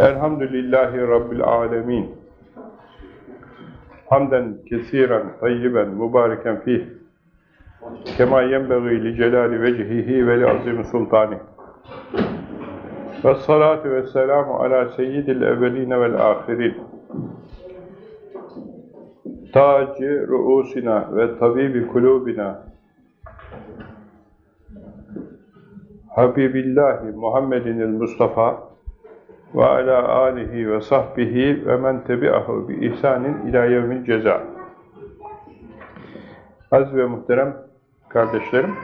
Elhamdülillahi Rabbil alemin. Hamden kesiren, tayyiben, mübareken fih. Kema yenbeği li celali vecihihi ve li azim sultani. Ve salatu ve selamu ala seyyidil evveline vel ahirin. Taci ruusina ve tabibi kulubina. Habibillahi Muhammedinil Mustafa ve ala alihi ve sahbihi ve men tebi'ahu bi ihsanin ila yevmil ceza. Aziz ve muhterem kardeşlerim,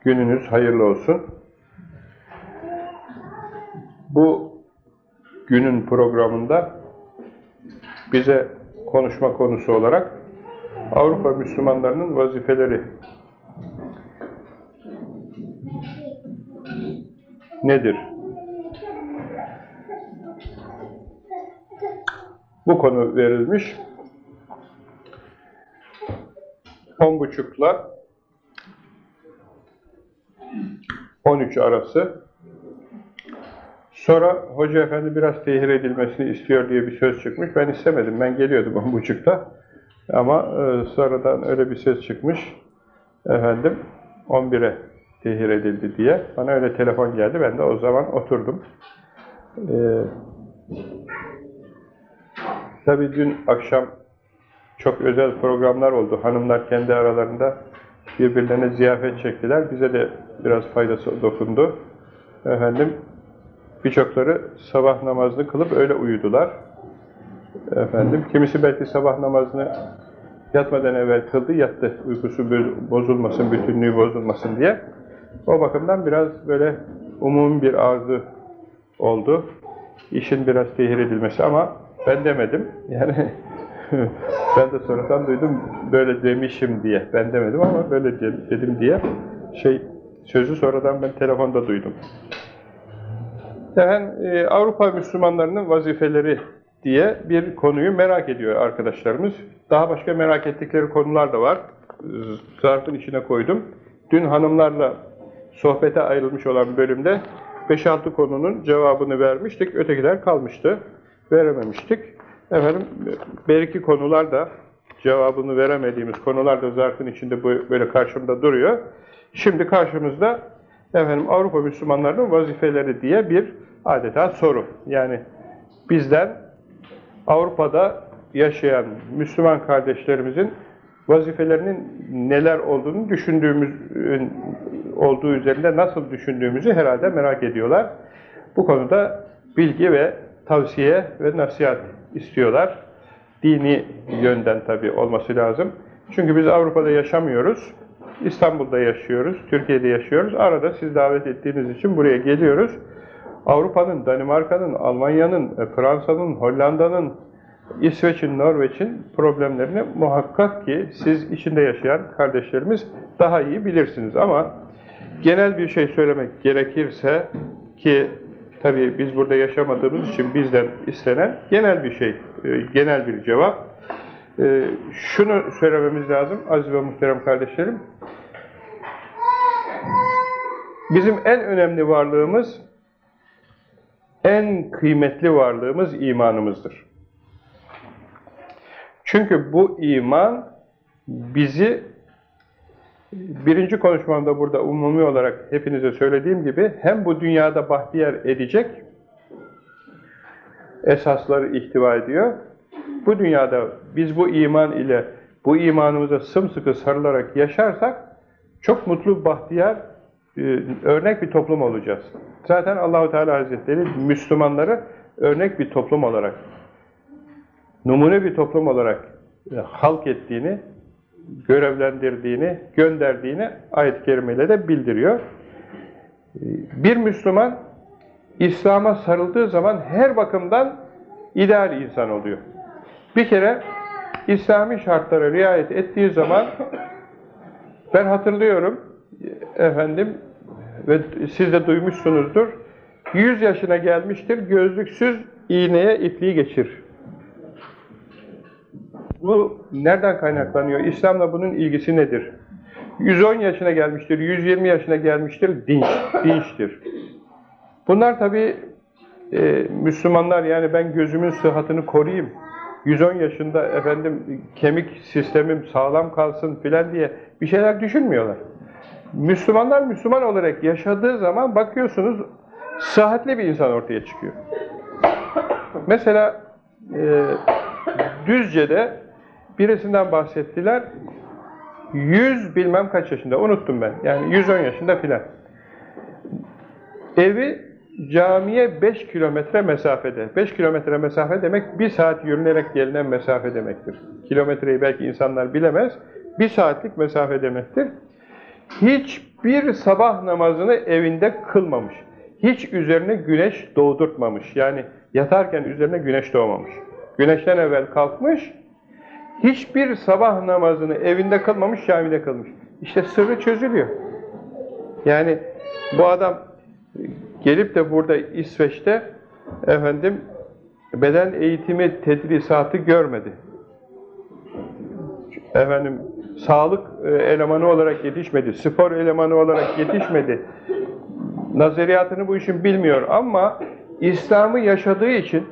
gününüz hayırlı olsun. Bu günün programında bize konuşma konusu olarak Avrupa Müslümanlarının vazifeleri nedir? Bu konu verilmiş. On buçukla 13 arası. Sonra Hoca Efendi biraz tehir edilmesini istiyor diye bir söz çıkmış. Ben istemedim. Ben geliyordum on buçukta. Ama e, sonradan öyle bir söz çıkmış. Efendim 11'e tehir edildi diye. Bana öyle telefon geldi. Ben de o zaman oturdum. Ee, tabii dün akşam çok özel programlar oldu. Hanımlar kendi aralarında birbirlerine ziyafet çektiler. Bize de biraz faydası dokundu. Efendim birçokları sabah namazını kılıp öyle uyudular. Efendim kimisi belki sabah namazını yatmadan evvel kıldı, yattı. Uykusu bozulmasın, bütünlüğü bozulmasın diye. O bakımdan biraz böyle umumi bir arzu oldu. İşin biraz tehir edilmesi ama ben demedim. Yani ben de sonradan duydum böyle demişim diye. Ben demedim ama böyle dedim diye şey sözü sonradan ben telefonda duydum. Yani e, Avrupa Müslümanlarının vazifeleri diye bir konuyu merak ediyor arkadaşlarımız. Daha başka merak ettikleri konular da var. Zarfın içine koydum. Dün hanımlarla sohbete ayrılmış olan bölümde 5-6 konunun cevabını vermiştik. Ötekiler kalmıştı. Verememiştik. Efendim, belki konular da cevabını veremediğimiz konular da zarfın içinde böyle karşımda duruyor. Şimdi karşımızda efendim Avrupa Müslümanlarının vazifeleri diye bir adeta soru. Yani bizden Avrupa'da yaşayan Müslüman kardeşlerimizin vazifelerinin neler olduğunu düşündüğümüz olduğu üzerinde nasıl düşündüğümüzü herhalde merak ediyorlar. Bu konuda bilgi ve tavsiye ve nasihat istiyorlar. Dini yönden tabi olması lazım. Çünkü biz Avrupa'da yaşamıyoruz. İstanbul'da yaşıyoruz, Türkiye'de yaşıyoruz. Arada siz davet ettiğiniz için buraya geliyoruz. Avrupa'nın, Danimarka'nın, Almanya'nın, Fransa'nın, Hollanda'nın, İsveç'in, Norveç'in problemlerini muhakkak ki siz içinde yaşayan kardeşlerimiz daha iyi bilirsiniz. Ama genel bir şey söylemek gerekirse ki tabii biz burada yaşamadığımız için bizden istenen genel bir şey, e, genel bir cevap. E, şunu söylememiz lazım aziz ve muhterem kardeşlerim. Bizim en önemli varlığımız, en kıymetli varlığımız imanımızdır. Çünkü bu iman bizi birinci konuşmamda burada umumi olarak hepinize söylediğim gibi hem bu dünyada bahtiyar edecek esasları ihtiva ediyor. Bu dünyada biz bu iman ile bu imanımıza sımsıkı sarılarak yaşarsak çok mutlu, bahtiyar, e, örnek bir toplum olacağız. Zaten Allahu Teala Hazretleri Müslümanları örnek bir toplum olarak numune bir toplum olarak e, halk ettiğini, görevlendirdiğini, gönderdiğini ayet-i kerimeyle de bildiriyor. Bir Müslüman İslam'a sarıldığı zaman her bakımdan ideal insan oluyor. Bir kere İslami şartlara riayet ettiği zaman ben hatırlıyorum efendim ve siz de duymuşsunuzdur 100 yaşına gelmiştir gözlüksüz iğneye ipliği geçir bu nereden kaynaklanıyor? İslam'la bunun ilgisi nedir? 110 yaşına gelmiştir, 120 yaşına gelmiştir, dinç, dinçtir. Bunlar tabi e, Müslümanlar yani ben gözümün sıhhatini koruyayım, 110 yaşında efendim kemik sistemim sağlam kalsın filan diye bir şeyler düşünmüyorlar. Müslümanlar Müslüman olarak yaşadığı zaman bakıyorsunuz sıhhatli bir insan ortaya çıkıyor. Mesela e, Düzce'de birisinden bahsettiler. 100 bilmem kaç yaşında unuttum ben. Yani 110 yaşında filan. Evi camiye 5 kilometre mesafede. 5 kilometre mesafe demek bir saat yürünerek gelinen mesafe demektir. Kilometreyi belki insanlar bilemez. Bir saatlik mesafe demektir. Hiçbir sabah namazını evinde kılmamış. Hiç üzerine güneş doğdurtmamış. Yani yatarken üzerine güneş doğmamış. Güneşten evvel kalkmış, hiçbir sabah namazını evinde kılmamış, camide kılmış. İşte sırrı çözülüyor. Yani bu adam gelip de burada İsveç'te efendim beden eğitimi tedrisatı görmedi. Efendim sağlık e, elemanı olarak yetişmedi, spor elemanı olarak yetişmedi. Nazariyatını bu işin bilmiyor ama İslam'ı yaşadığı için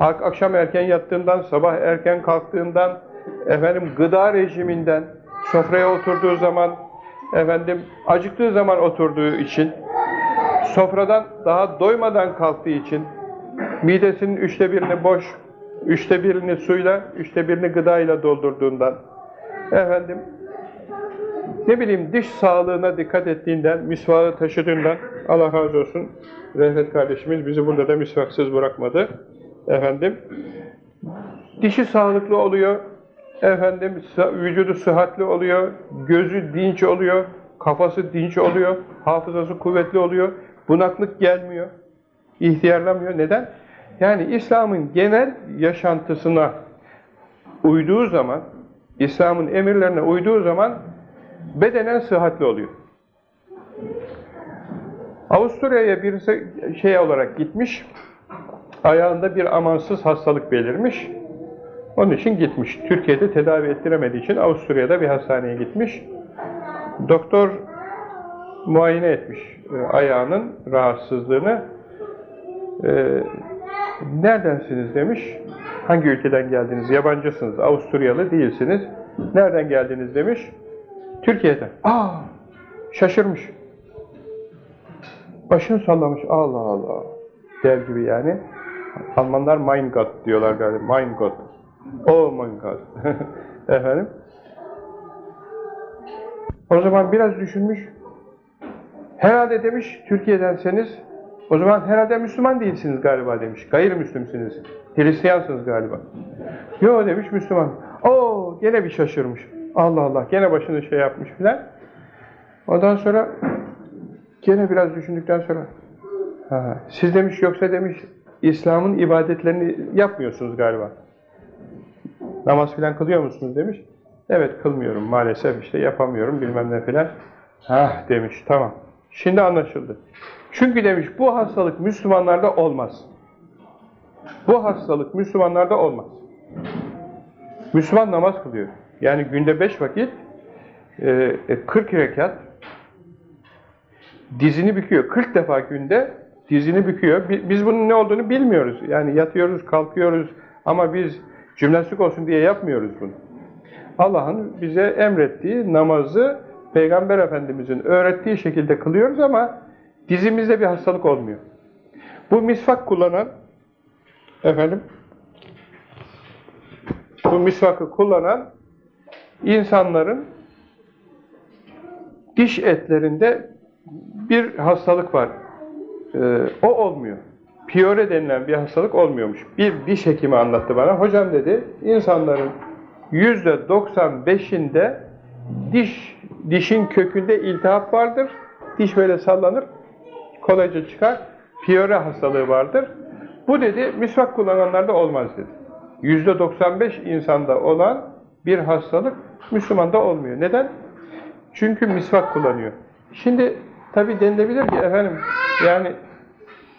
akşam erken yattığından, sabah erken kalktığından, efendim gıda rejiminden, sofraya oturduğu zaman, efendim acıktığı zaman oturduğu için, sofradan daha doymadan kalktığı için, midesinin üçte birini boş, üçte birini suyla, üçte birini gıdayla doldurduğundan, efendim, ne bileyim diş sağlığına dikkat ettiğinden, misvağı taşıdığından, Allah razı olsun, Refet kardeşimiz bizi burada da misvaksız bırakmadı. Efendim, dişi sağlıklı oluyor, efendim vücudu sıhhatli oluyor, gözü dinç oluyor, kafası dinç oluyor, hafızası kuvvetli oluyor, bunaklık gelmiyor, ihtiyarlamıyor. Neden? Yani İslam'ın genel yaşantısına uyduğu zaman, İslam'ın emirlerine uyduğu zaman bedenen sıhhatli oluyor. Avusturya'ya birisi şey olarak gitmiş, ayağında bir amansız hastalık belirmiş. Onun için gitmiş. Türkiye'de tedavi ettiremediği için Avusturya'da bir hastaneye gitmiş. Doktor muayene etmiş e, ayağının rahatsızlığını. E, neredensiniz demiş. Hangi ülkeden geldiniz? Yabancısınız, Avusturyalı değilsiniz. Nereden geldiniz demiş. Türkiye'den. Aa, şaşırmış. Başını sallamış. Allah Allah. Der gibi yani. Almanlar Mein Gott diyorlar galiba. Mein Gott. Oh my God. Efendim. O zaman biraz düşünmüş. Herhalde demiş Türkiye'denseniz o zaman herhalde Müslüman değilsiniz galiba demiş. Gayrimüslimsiniz. Hristiyansınız galiba. Yo demiş Müslüman. Oo gene bir şaşırmış. Allah Allah gene başını şey yapmış filan. Ondan sonra gene biraz düşündükten sonra ha, siz demiş yoksa demiş İslam'ın ibadetlerini yapmıyorsunuz galiba. Namaz filan kılıyor musunuz demiş. Evet kılmıyorum maalesef işte yapamıyorum bilmem ne filan. Hah demiş tamam. Şimdi anlaşıldı. Çünkü demiş bu hastalık Müslümanlarda olmaz. Bu hastalık Müslümanlarda olmaz. Müslüman namaz kılıyor. Yani günde beş vakit e, 40 e, rekat dizini büküyor. 40 defa günde dizini büküyor. Biz bunun ne olduğunu bilmiyoruz. Yani yatıyoruz, kalkıyoruz ama biz cümlestik olsun diye yapmıyoruz bunu. Allah'ın bize emrettiği namazı Peygamber Efendimiz'in öğrettiği şekilde kılıyoruz ama dizimizde bir hastalık olmuyor. Bu misvak kullanan efendim bu misvakı kullanan insanların diş etlerinde bir hastalık var. Ee, o olmuyor. Piyore denilen bir hastalık olmuyormuş. Bir diş hekimi anlattı bana. Hocam dedi, insanların yüzde 95'inde diş, dişin kökünde iltihap vardır. Diş böyle sallanır, kolayca çıkar. Piyore hastalığı vardır. Bu dedi, misvak kullananlarda olmaz dedi. Yüzde 95 insanda olan bir hastalık Müslümanda olmuyor. Neden? Çünkü misvak kullanıyor. Şimdi tabi denilebilir ki efendim yani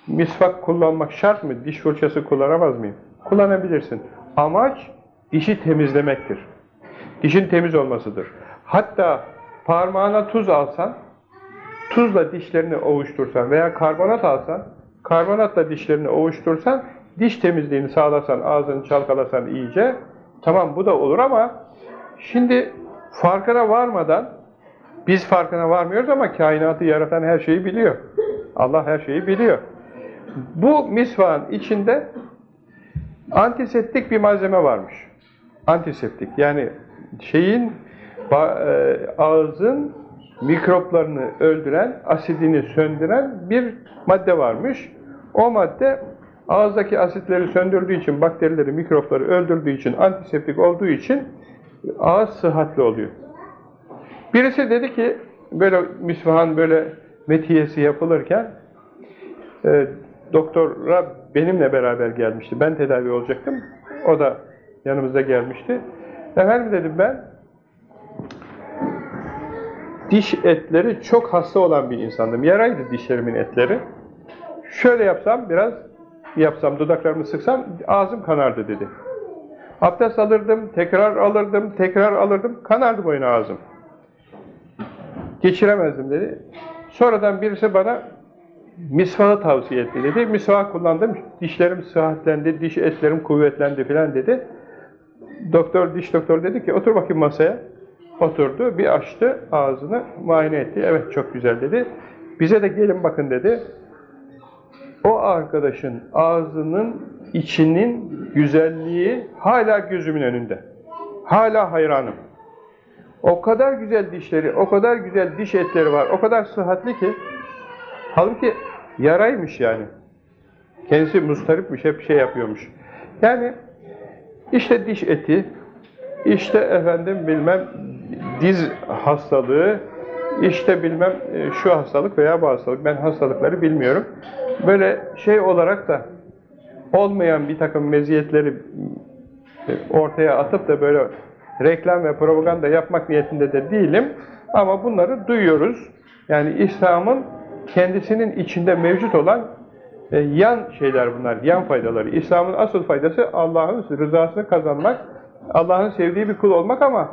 misvak kullanmak şart mı? Diş fırçası kullanamaz mıyım? Kullanabilirsin. Amaç dişi temizlemektir. Dişin temiz olmasıdır. Hatta parmağına tuz alsan, tuzla dişlerini ovuştursan veya karbonat alsan, karbonatla dişlerini ovuştursan, diş temizliğini sağlasan, ağzını çalkalasan iyice, tamam bu da olur ama şimdi farkına varmadan, biz farkına varmıyoruz ama kainatı yaratan her şeyi biliyor. Allah her şeyi biliyor. Bu misvağın içinde antiseptik bir malzeme varmış. Antiseptik yani şeyin e, ağzın mikroplarını öldüren, asidini söndüren bir madde varmış. O madde ağızdaki asitleri söndürdüğü için, bakterileri, mikropları öldürdüğü için, antiseptik olduğu için ağız sıhhatli oluyor. Birisi dedi ki, böyle misvahan böyle metiyesi yapılırken e, doktora benimle beraber gelmişti. Ben tedavi olacaktım. O da yanımızda gelmişti. Efendim dedim ben diş etleri çok hasta olan bir insandım. Yaraydı dişlerimin etleri. Şöyle yapsam biraz yapsam, dudaklarımı sıksam ağzım kanardı dedi. Abdest alırdım, tekrar alırdım, tekrar alırdım, kanardı boyun ağzım. Geçiremezdim dedi. Sonradan birisi bana misvağı tavsiye etti dedi. Misvak kullandım, dişlerim sıhhatlendi, diş etlerim kuvvetlendi filan dedi. Doktor, diş doktor dedi ki otur bakayım masaya. Oturdu, bir açtı ağzını, muayene etti. Evet çok güzel dedi. Bize de gelin bakın dedi. O arkadaşın ağzının içinin güzelliği hala gözümün önünde. Hala hayranım. O kadar güzel dişleri, o kadar güzel diş etleri var, o kadar sıhhatli ki halbuki yaraymış yani. Kendisi mustaripmiş, hep şey yapıyormuş. Yani işte diş eti, işte efendim bilmem diz hastalığı, işte bilmem e, şu hastalık veya bu hastalık. Ben hastalıkları bilmiyorum. Böyle şey olarak da olmayan bir takım meziyetleri e, ortaya atıp da böyle reklam ve propaganda yapmak niyetinde de değilim. Ama bunları duyuyoruz. Yani İslam'ın kendisinin içinde mevcut olan e, yan şeyler bunlar, yan faydaları. İslam'ın asıl faydası Allah'ın rızasını kazanmak, Allah'ın sevdiği bir kul olmak ama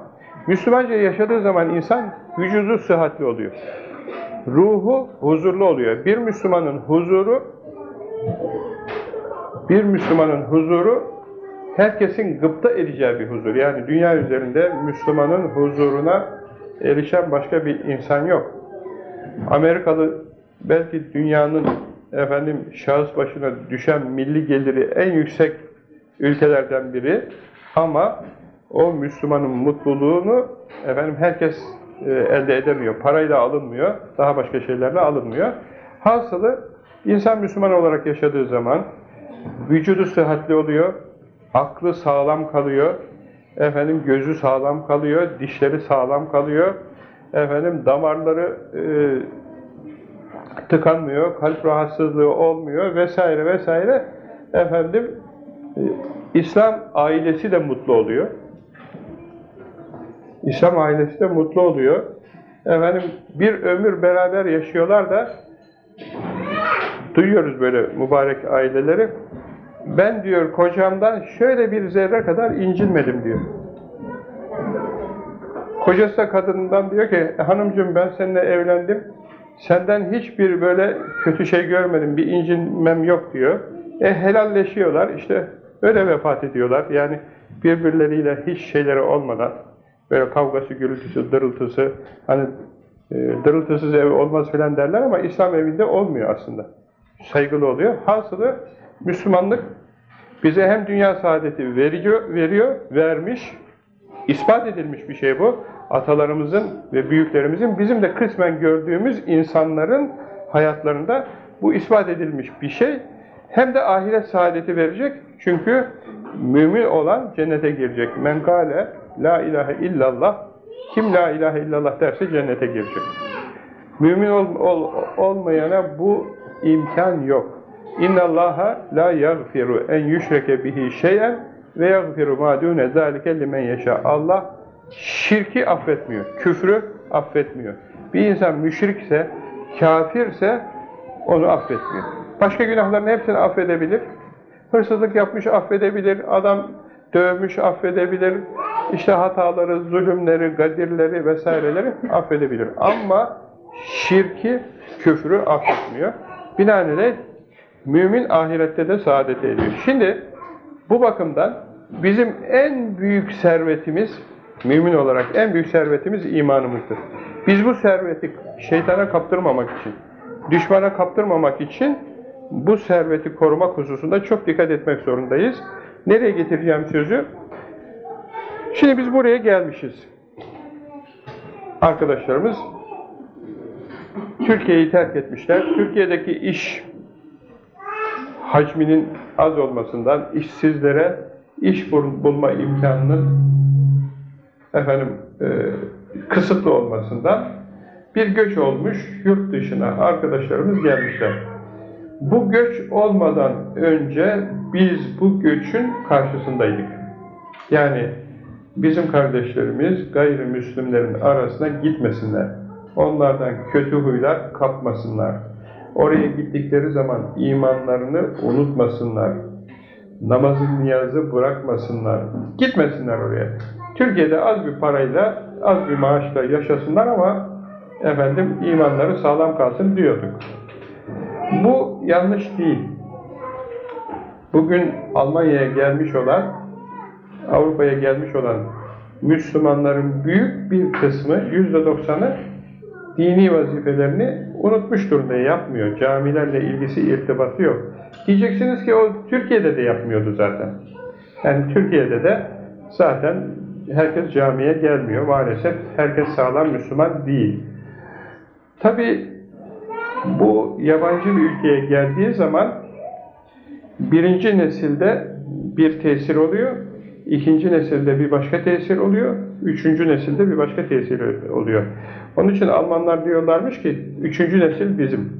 Müslümanca yaşadığı zaman insan vücudu sıhhatli oluyor. Ruhu huzurlu oluyor. Bir Müslümanın huzuru bir Müslümanın huzuru herkesin gıpta edeceği bir huzur. Yani dünya üzerinde Müslümanın huzuruna erişen başka bir insan yok. Amerikalı belki dünyanın efendim şahıs başına düşen milli geliri en yüksek ülkelerden biri ama o Müslümanın mutluluğunu efendim herkes e, elde edemiyor. Parayla alınmıyor, daha başka şeylerle alınmıyor. Hasılı insan Müslüman olarak yaşadığı zaman vücudu sıhhatli oluyor, aklı sağlam kalıyor, efendim gözü sağlam kalıyor, dişleri sağlam kalıyor, efendim damarları e, tıkanmıyor, kalp rahatsızlığı olmuyor vesaire vesaire. Efendim e, İslam ailesi de mutlu oluyor. İslam ailesi de mutlu oluyor. Efendim bir ömür beraber yaşıyorlar da duyuyoruz böyle mübarek aileleri. Ben diyor kocamdan şöyle bir zerre kadar incinmedim diyor. Kocası da kadından diyor ki hanımcığım ben seninle evlendim. Senden hiçbir böyle kötü şey görmedim, bir incinmem yok diyor. E helalleşiyorlar, işte öyle vefat ediyorlar. Yani birbirleriyle hiç şeyleri olmadan, böyle kavgası, gürültüsü, dırıltısı, hani e, dırıltısız ev olmaz filan derler ama İslam evinde olmuyor aslında. Saygılı oluyor. Hasılı Müslümanlık bize hem dünya saadeti veriyor, veriyor, vermiş, ispat edilmiş bir şey bu. Atalarımızın ve büyüklerimizin bizim de kısmen gördüğümüz insanların hayatlarında bu ispat edilmiş bir şey. Hem de ahiret saadeti verecek. Çünkü mümin olan cennete girecek. Men gale la ilahe illallah kim la ilahe illallah derse cennete girecek. Mümin ol, ol, olmayana bu imkan yok. İnna Allaha la yaghfiru en yüşreke bihi şey'en ve yaghfiru ma dune zalike limen yasha. Allah şirki affetmiyor, küfrü affetmiyor. Bir insan müşrikse, kafirse onu affetmiyor. Başka günahların hepsini affedebilir. Hırsızlık yapmış affedebilir, adam dövmüş affedebilir, işte hataları, zulümleri, gadirleri vesaireleri affedebilir. Ama şirki, küfrü affetmiyor. Binaenaleyh Mümin ahirette de saadet ediyor. Şimdi bu bakımdan bizim en büyük servetimiz, mümin olarak en büyük servetimiz imanımızdır. Biz bu serveti şeytana kaptırmamak için, düşmana kaptırmamak için bu serveti korumak hususunda çok dikkat etmek zorundayız. Nereye getireceğim sözü? Şimdi biz buraya gelmişiz. Arkadaşlarımız Türkiye'yi terk etmişler. Türkiye'deki iş hacminin az olmasından işsizlere iş bul- bulma imkanının efendim e, kısıtlı olmasından bir göç olmuş yurt dışına arkadaşlarımız gelmişler. Bu göç olmadan önce biz bu göçün karşısındaydık. Yani bizim kardeşlerimiz gayrimüslimlerin arasına gitmesinler. Onlardan kötü huylar kapmasınlar. Oraya gittikleri zaman imanlarını unutmasınlar. Namazı niyazı bırakmasınlar. Gitmesinler oraya. Türkiye'de az bir parayla, az bir maaşla yaşasınlar ama efendim imanları sağlam kalsın diyorduk. Bu yanlış değil. Bugün Almanya'ya gelmiş olan, Avrupa'ya gelmiş olan Müslümanların büyük bir kısmı, yüzde doksanı dini vazifelerini unutmuş durumda yapmıyor. Camilerle ilgisi, irtibatı yok. Diyeceksiniz ki o Türkiye'de de yapmıyordu zaten. Yani Türkiye'de de zaten herkes camiye gelmiyor. Maalesef herkes sağlam Müslüman değil. Tabi bu yabancı bir ülkeye geldiği zaman birinci nesilde bir tesir oluyor, ikinci nesilde bir başka tesir oluyor, üçüncü nesilde bir başka tesir oluyor. Onun için Almanlar diyorlarmış ki, üçüncü nesil bizim.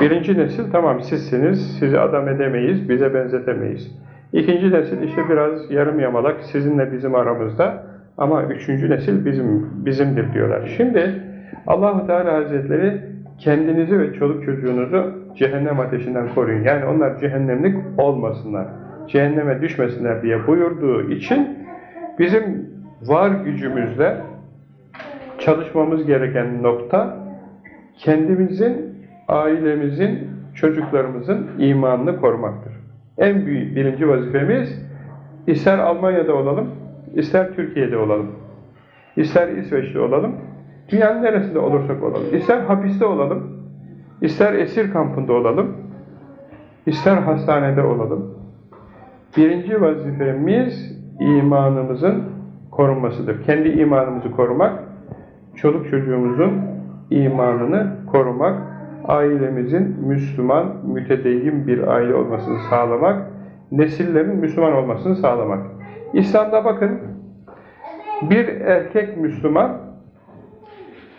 Birinci nesil tamam sizsiniz, sizi adam edemeyiz, bize benzetemeyiz. İkinci nesil işte biraz yarım yamalak sizinle bizim aramızda ama üçüncü nesil bizim bizimdir diyorlar. Şimdi Allahu Teala Hazretleri kendinizi ve çoluk çocuğunuzu cehennem ateşinden koruyun. Yani onlar cehennemlik olmasınlar. Cehenneme düşmesinler diye buyurduğu için bizim var gücümüzle çalışmamız gereken nokta kendimizin, ailemizin, çocuklarımızın imanını korumaktır. En büyük birinci vazifemiz ister Almanya'da olalım, ister Türkiye'de olalım, ister İsveç'te olalım, dünyanın neresinde olursak olalım, ister hapiste olalım, ister esir kampında olalım, ister hastanede olalım. Birinci vazifemiz imanımızın korunmasıdır. Kendi imanımızı korumak, çoluk çocuğumuzun imanını korumak, ailemizin Müslüman, mütedeyyin bir aile olmasını sağlamak, nesillerin Müslüman olmasını sağlamak. İslam'da bakın, bir erkek Müslüman,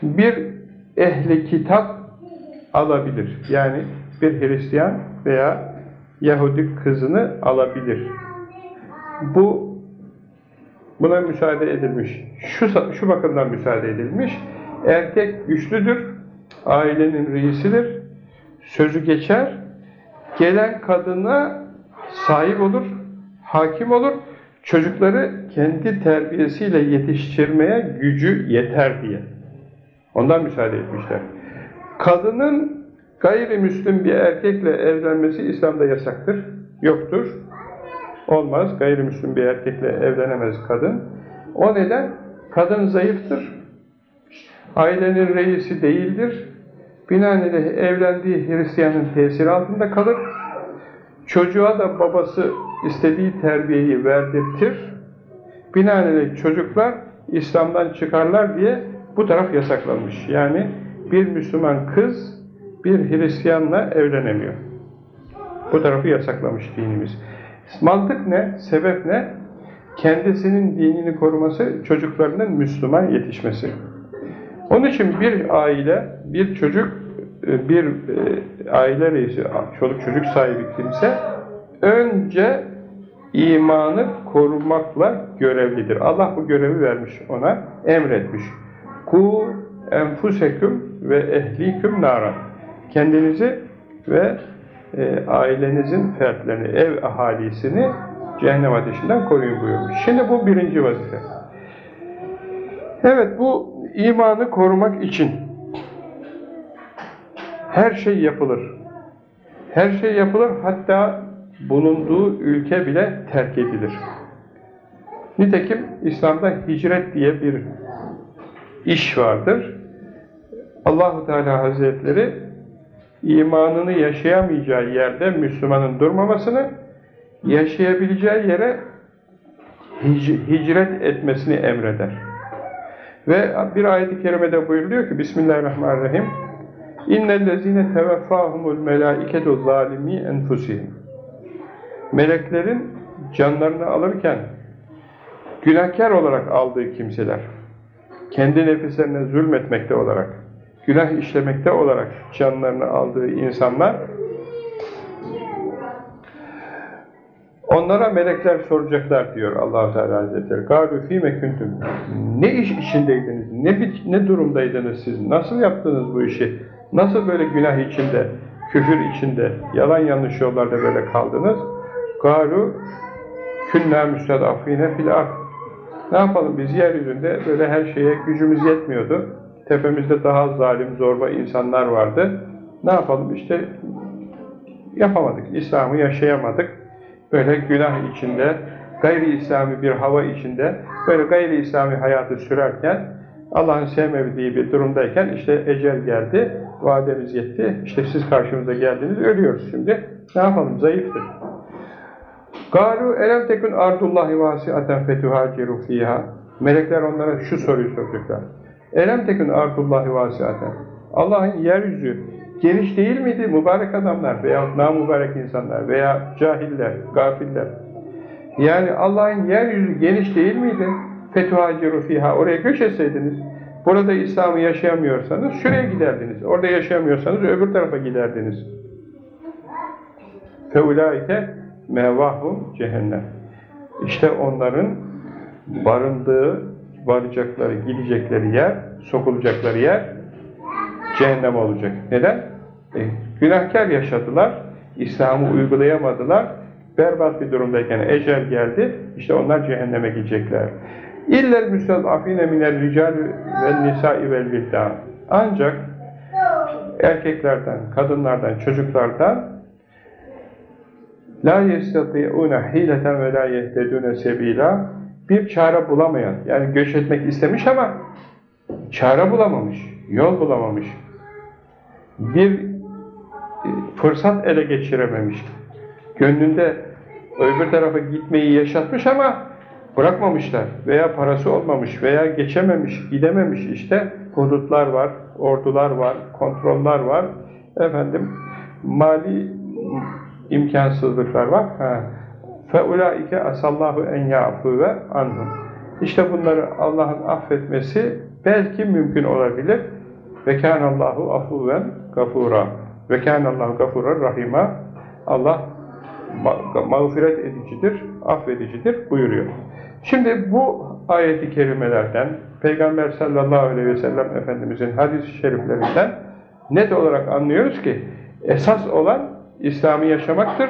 bir ehli kitap alabilir. Yani bir Hristiyan veya Yahudi kızını alabilir. Bu buna müsaade edilmiş. Şu, şu bakımdan müsaade edilmiş. Erkek güçlüdür, ailenin reisidir, sözü geçer, gelen kadına sahip olur, hakim olur, çocukları kendi terbiyesiyle yetiştirmeye gücü yeter diye. Ondan müsaade etmişler. Kadının gayrimüslim bir erkekle evlenmesi İslam'da yasaktır, yoktur. Olmaz, gayrimüslim bir erkekle evlenemez kadın. O neden? Kadın zayıftır, ailenin reisi değildir, binaenaleyh evlendiği Hristiyanın tesiri altında kalır, çocuğa da babası istediği terbiyeyi verdirtir, binaenaleyh çocuklar İslam'dan çıkarlar diye bu taraf yasaklanmış. Yani bir Müslüman kız bir Hristiyanla evlenemiyor. Bu tarafı yasaklamış dinimiz. Mantık ne? Sebep ne? Kendisinin dinini koruması, çocuklarının Müslüman yetişmesi. Onun için bir aile, bir çocuk, bir aile reisi, çoluk çocuk sahibi kimse önce imanı korumakla görevlidir. Allah bu görevi vermiş ona, emretmiş. Ku enfuseküm ve ehliküm nara. Kendinizi ve e, ailenizin fertlerini, ev ahalisini cehennem ateşinden koruyun buyurmuş. Şimdi bu birinci vazife. Evet bu imanı korumak için her şey yapılır. Her şey yapılır, hatta bulunduğu ülke bile terk edilir. Nitekim İslam'da hicret diye bir iş vardır. Allahu Teala Hazretleri imanını yaşayamayacağı yerde Müslümanın durmamasını, yaşayabileceği yere hic hicret etmesini emreder. Ve bir ayet-i kerimede buyuruluyor ki Bismillahirrahmanirrahim. İnnellezine teveffahumul melâiketu zâlimî enfusihim. Meleklerin canlarını alırken günahkar olarak aldığı kimseler kendi nefislerine zulmetmekte olarak günah işlemekte olarak canlarını aldığı insanlar Onlara melekler soracaklar diyor allah Teala Hazretleri. Galu fîme küntüm. Ne iş içindeydiniz? Ne, ne durumdaydınız siz? Nasıl yaptınız bu işi? Nasıl böyle günah içinde, küfür içinde, yalan yanlış yollarda böyle kaldınız? Galu künnâ müstedafîne fil ard. Ne yapalım biz yeryüzünde böyle her şeye gücümüz yetmiyordu. Tepemizde daha zalim, zorba insanlar vardı. Ne yapalım işte yapamadık, İslam'ı yaşayamadık Böyle günah içinde, gayri İslami bir hava içinde, böyle gayri İslami hayatı sürerken, Allah'ın sevmediği bir durumdayken işte ecel geldi, vademiz yetti, işte siz karşımıza geldiniz, ölüyoruz şimdi. Ne yapalım? Zayıftık. Galu elem tekun ardullahi vasiaten fetuhaciru fiha. Melekler onlara şu soruyu soracaklar. Elem tekun ardullahi vasiaten. Allah'ın yeryüzü geniş değil miydi mübarek adamlar veya namübarek insanlar veya cahiller, gafiller? Yani Allah'ın yeryüzü geniş değil miydi? Fetuhaciru fiha. Oraya göç etseydiniz, burada İslam'ı yaşayamıyorsanız şuraya giderdiniz. Orada yaşayamıyorsanız öbür tarafa giderdiniz. Feulaike mevahum cehennem. İşte onların barındığı, varacakları, gidecekleri yer, sokulacakları yer cehennem olacak. Neden? E, günahkar yaşadılar, İslam'ı uygulayamadılar, berbat bir durumdayken ecel geldi, işte onlar cehenneme gidecekler. İllel müstadafine minel rical ve nisai vel vildan. Ancak erkeklerden, kadınlardan, çocuklardan La yestati'une hileten ve la yehtedune sebila bir çare bulamayan, yani göç etmek istemiş ama çare bulamamış, yol bulamamış, bir fırsat ele geçirememiş, gönlünde öbür tarafa gitmeyi yaşatmış ama bırakmamışlar veya parası olmamış veya geçememiş, gidememiş işte hudutlar var, ordular var, kontroller var, efendim mali imkansızlıklar var. Ha. فَاُولَٰئِكَ asallahu en يَعْفُوَ anhum. İşte bunları Allah'ın affetmesi belki mümkün olabilir. Ve kânallâhu afûven gafûrâ. Ve kânallâhu gafûran rahîmâ. Allah mağfiret edicidir, affedicidir buyuruyor. Şimdi bu ayeti kerimelerden, Peygamber sallallahu aleyhi ve sellem Efendimizin hadis-i şeriflerinden net olarak anlıyoruz ki esas olan İslam'ı yaşamaktır.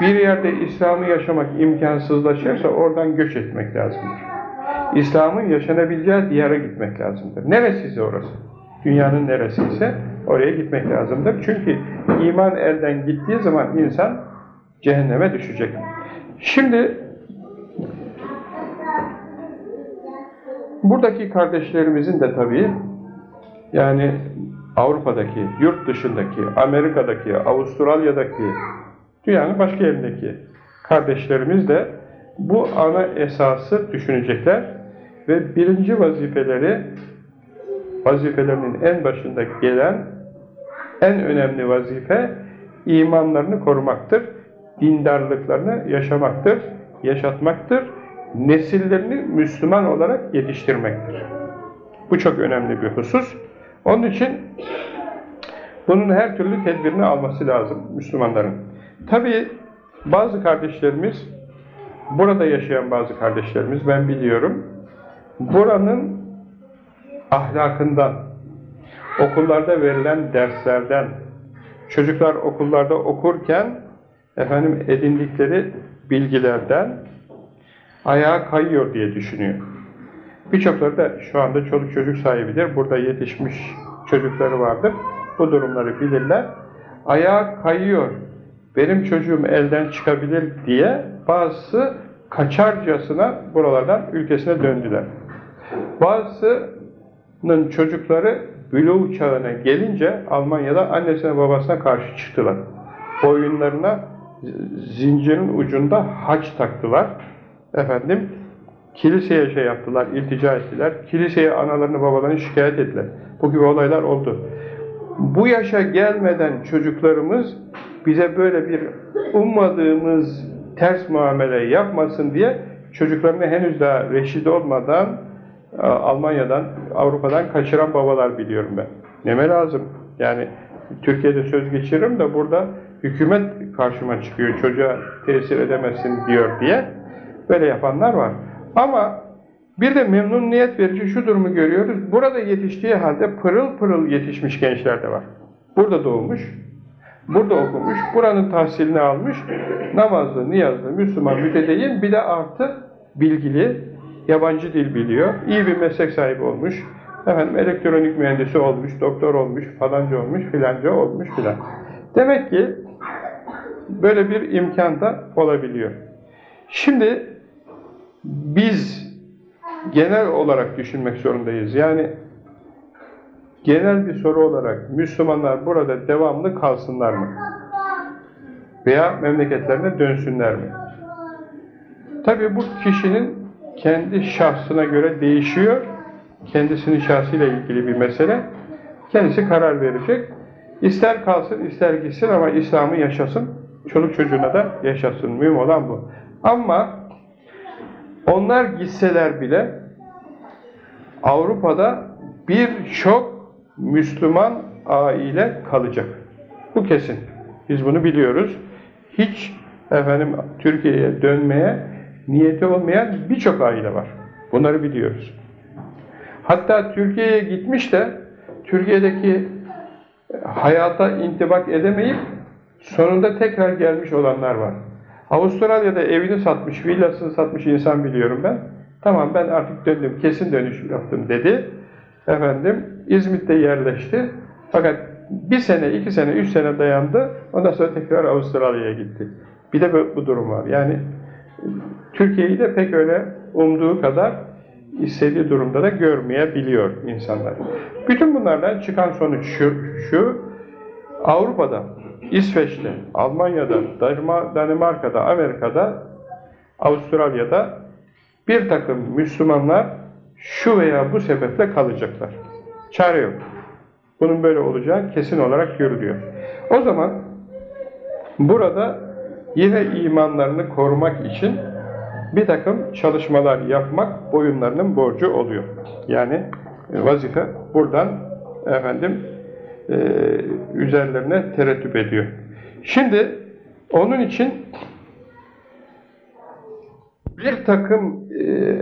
Bir yerde İslam'ı yaşamak imkansızlaşırsa oradan göç etmek lazımdır. İslam'ın yaşanabileceği diyara gitmek lazımdır. Neresiyse orası. Dünyanın neresiyse oraya gitmek lazımdır. Çünkü iman elden gittiği zaman insan cehenneme düşecek. Şimdi buradaki kardeşlerimizin de tabii yani Avrupa'daki, yurt dışındaki, Amerika'daki, Avustralya'daki, dünyanın başka yerindeki kardeşlerimiz de bu ana esası düşünecekler ve birinci vazifeleri, vazifelerinin en başında gelen en önemli vazife imanlarını korumaktır, dindarlıklarını yaşamaktır, yaşatmaktır, nesillerini Müslüman olarak yetiştirmektir. Bu çok önemli bir husus. Onun için bunun her türlü tedbirini alması lazım Müslümanların. Tabi bazı kardeşlerimiz, burada yaşayan bazı kardeşlerimiz, ben biliyorum, buranın ahlakından, okullarda verilen derslerden, çocuklar okullarda okurken efendim edindikleri bilgilerden ayağa kayıyor diye düşünüyor. Birçokları da şu anda çoluk çocuk sahibidir. Burada yetişmiş çocukları vardır. Bu durumları bilirler. Ayağa kayıyor benim çocuğum elden çıkabilir diye bazısı kaçarcasına buralardan ülkesine döndüler. Bazısının çocukları bülüğ çağına gelince Almanya'da annesine babasına karşı çıktılar. Boyunlarına zincirin ucunda haç taktılar. Efendim kiliseye şey yaptılar, iltica ettiler. Kiliseye analarını babalarını şikayet ettiler. Bu gibi olaylar oldu. Bu yaşa gelmeden çocuklarımız bize böyle bir ummadığımız ters muamele yapmasın diye çocuklarını henüz daha reşit olmadan Almanya'dan, Avrupa'dan kaçıran babalar biliyorum ben. Neme lazım? Yani Türkiye'de söz geçiririm de burada hükümet karşıma çıkıyor, çocuğa tesir edemezsin diyor diye böyle yapanlar var. Ama bir de memnuniyet verici şu durumu görüyoruz. Burada yetiştiği halde pırıl pırıl yetişmiş gençler de var. Burada doğmuş, burada okumuş, buranın tahsilini almış, namazlı, niyazlı, Müslüman, mütedeyyin, bir de artı bilgili, yabancı dil biliyor, iyi bir meslek sahibi olmuş, efendim elektronik mühendisi olmuş, doktor olmuş, falanca olmuş, filanca olmuş filan. Demek ki böyle bir imkan da olabiliyor. Şimdi biz genel olarak düşünmek zorundayız. Yani genel bir soru olarak Müslümanlar burada devamlı kalsınlar mı? Veya memleketlerine dönsünler mi? Tabii bu kişinin kendi şahsına göre değişiyor. Kendisinin şahsıyla ilgili bir mesele. Kendisi karar verecek. İster kalsın, ister gitsin ama İslam'ı yaşasın. Çoluk çocuğuna da yaşasın. Mühim olan bu. Ama onlar gitseler bile Avrupa'da birçok Müslüman aile kalacak. Bu kesin. Biz bunu biliyoruz. Hiç efendim Türkiye'ye dönmeye niyeti olmayan birçok aile var. Bunları biliyoruz. Hatta Türkiye'ye gitmiş de Türkiye'deki hayata intibak edemeyip sonunda tekrar gelmiş olanlar var. Avustralya'da evini satmış, villasını satmış insan biliyorum ben. Tamam ben artık döndüm, kesin dönüş yaptım dedi. Efendim İzmit'te yerleşti. Fakat bir sene, iki sene, üç sene dayandı. Ondan sonra tekrar Avustralya'ya gitti. Bir de bu, bu durum var. Yani Türkiye'yi de pek öyle umduğu kadar istediği durumda da görmeyebiliyor insanlar. Bütün bunlardan çıkan sonuç şu, şu Avrupa'da, İsveç'te, Almanya'da, Danimarka'da, Amerika'da, Avustralya'da bir takım Müslümanlar şu veya bu sebeple kalacaklar. Çare yok. Bunun böyle olacağı kesin olarak görülüyor. O zaman burada yine imanlarını korumak için bir takım çalışmalar yapmak boyunlarının borcu oluyor. Yani vazife buradan efendim e, üzerlerine tereddüt ediyor. Şimdi onun için bir takım e,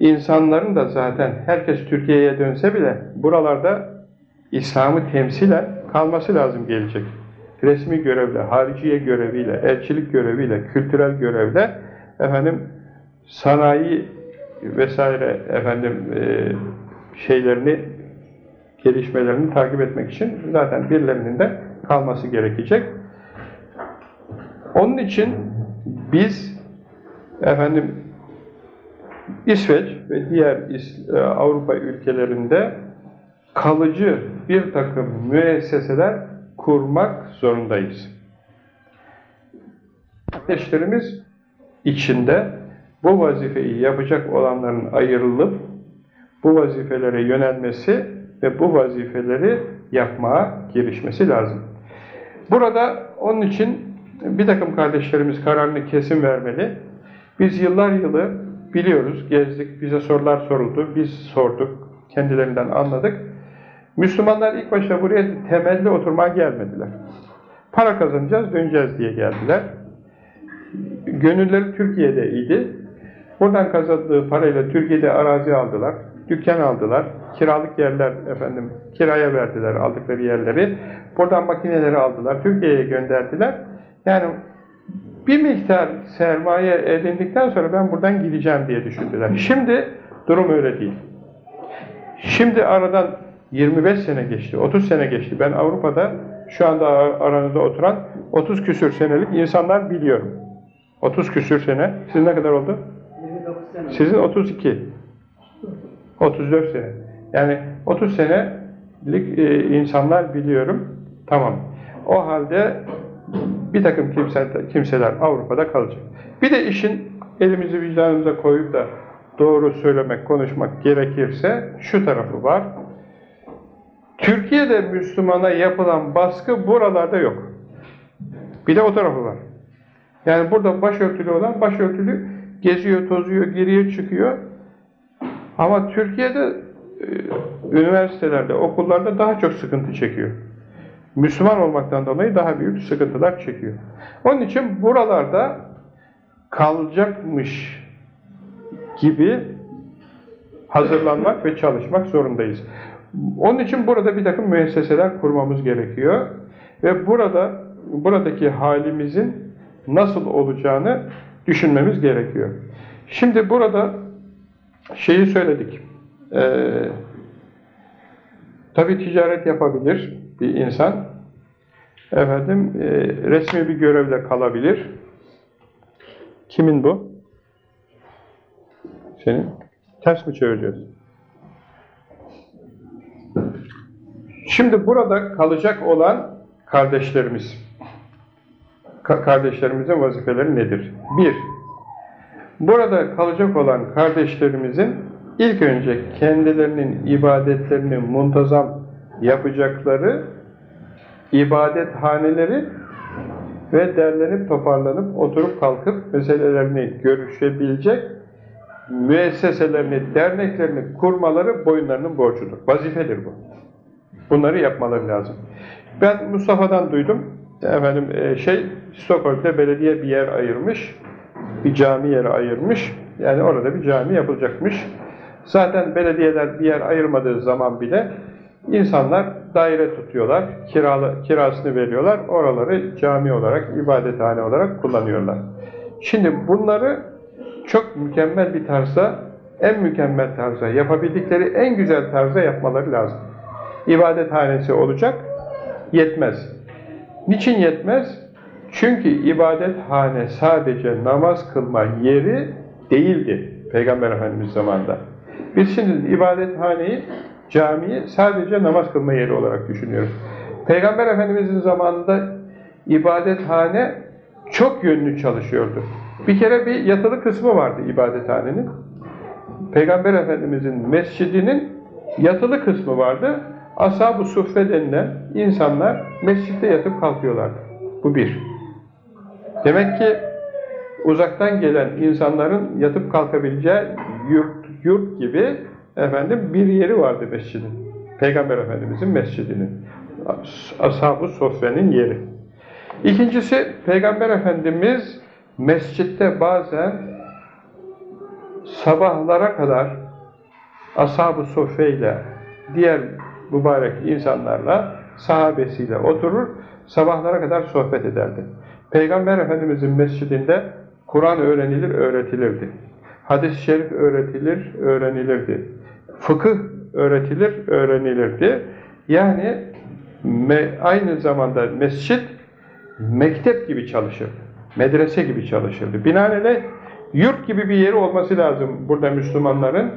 insanların da zaten herkes Türkiye'ye dönse bile buralarda İslam'ı temsilen kalması lazım gelecek. Resmi görevle, hariciye göreviyle, elçilik göreviyle, kültürel görevle efendim sanayi vesaire efendim e, şeylerini gelişmelerini takip etmek için zaten birilerinin de kalması gerekecek. Onun için biz efendim İsveç ve diğer e, Avrupa ülkelerinde kalıcı bir takım müesseseler kurmak zorundayız. Kardeşlerimiz içinde bu vazifeyi yapacak olanların ayrılıp bu vazifelere yönelmesi ve bu vazifeleri yapmaya girişmesi lazım. Burada onun için bir takım kardeşlerimiz kararını kesin vermeli. Biz yıllar yılı biliyoruz, gezdik, bize sorular soruldu, biz sorduk, kendilerinden anladık. Müslümanlar ilk başta buraya temelli oturmaya gelmediler. Para kazanacağız, döneceğiz diye geldiler. Gönülleri Türkiye'de idi. Buradan kazandığı parayla Türkiye'de arazi aldılar, dükkan aldılar, kiralık yerler efendim kiraya verdiler aldıkları yerleri. Buradan makineleri aldılar, Türkiye'ye gönderdiler. Yani bir miktar sermaye edindikten sonra ben buradan gideceğim diye düşündüler. Şimdi durum öyle değil. Şimdi aradan 25 sene geçti, 30 sene geçti. Ben Avrupa'da şu anda aranızda oturan 30 küsür senelik insanlar biliyorum. 30 küsür sene. Sizin ne kadar oldu? 29 sene. Sizin 32. 34 sene. Yani 30 senelik e, insanlar biliyorum. Tamam. O halde bir takım kimseler, kimseler Avrupa'da kalacak. Bir de işin elimizi vicdanımıza koyup da doğru söylemek, konuşmak gerekirse şu tarafı var. Türkiye'de Müslümana yapılan baskı buralarda yok. Bir de o tarafı var. Yani burada başörtülü olan başörtülü geziyor, tozuyor, geriye çıkıyor. Ama Türkiye'de e, üniversitelerde, okullarda daha çok sıkıntı çekiyor. Müslüman olmaktan dolayı daha büyük sıkıntılar çekiyor. Onun için buralarda kalacakmış gibi hazırlanmak ve çalışmak zorundayız. Onun için burada bir takım müesseseler kurmamız gerekiyor. Ve burada buradaki halimizin nasıl olacağını düşünmemiz gerekiyor. Şimdi burada şeyi söyledik. Ee, Tabi ticaret yapabilir bir insan. Efendim e, resmi bir görevle kalabilir. Kimin bu? Senin. Ters mi çevireceğiz? Şimdi burada kalacak olan kardeşlerimiz. Ka kardeşlerimizin vazifeleri nedir? Bir, burada kalacak olan kardeşlerimizin ilk önce kendilerinin ibadetlerini muntazam yapacakları ibadethaneleri ve derlenip toparlanıp oturup kalkıp meselelerini görüşebilecek müesseselerini, derneklerini kurmaları boyunlarının borcudur. Vazifedir bu. Bunları yapmaları lazım. Ben Mustafa'dan duydum. Efendim e, şey Stockholm'de belediye bir yer ayırmış. Bir cami yeri ayırmış. Yani orada bir cami yapılacakmış. Zaten belediyeler bir yer ayırmadığı zaman bile insanlar daire tutuyorlar, kiralı, kirasını veriyorlar, oraları cami olarak, ibadethane olarak kullanıyorlar. Şimdi bunları çok mükemmel bir tarzda, en mükemmel tarzda, yapabildikleri en güzel tarzda yapmaları lazım. İbadethanesi olacak, yetmez. Niçin yetmez? Çünkü ibadethane sadece namaz kılma yeri değildi Peygamber Efendimiz zamanında. Biz şimdi ibadethaneyi, camiyi sadece namaz kılma yeri olarak düşünüyoruz. Peygamber Efendimizin zamanında ibadethane çok yönlü çalışıyordu. Bir kere bir yatılı kısmı vardı ibadethanenin. Peygamber Efendimizin mescidinin yatılı kısmı vardı. Ashab-ı Suffe denilen insanlar mescitte yatıp kalkıyorlardı. Bu bir. Demek ki uzaktan gelen insanların yatıp kalkabileceği yurt, yurt gibi efendim bir yeri vardı mescidin. Peygamber Efendimizin mescidinin. Ashab-ı Soffe'nin yeri. İkincisi Peygamber Efendimiz mescitte bazen sabahlara kadar Ashab-ı ile diğer mübarek insanlarla sahabesiyle oturur, sabahlara kadar sohbet ederdi. Peygamber Efendimizin mescidinde Kur'an öğrenilir, öğretilirdi. Hadis-i şerif öğretilir, öğrenilirdi. Fıkıh öğretilir, öğrenilirdi. Yani aynı zamanda mescit mektep gibi çalışır, medrese gibi çalışırdı. Binaenaleyh yurt gibi bir yeri olması lazım burada Müslümanların.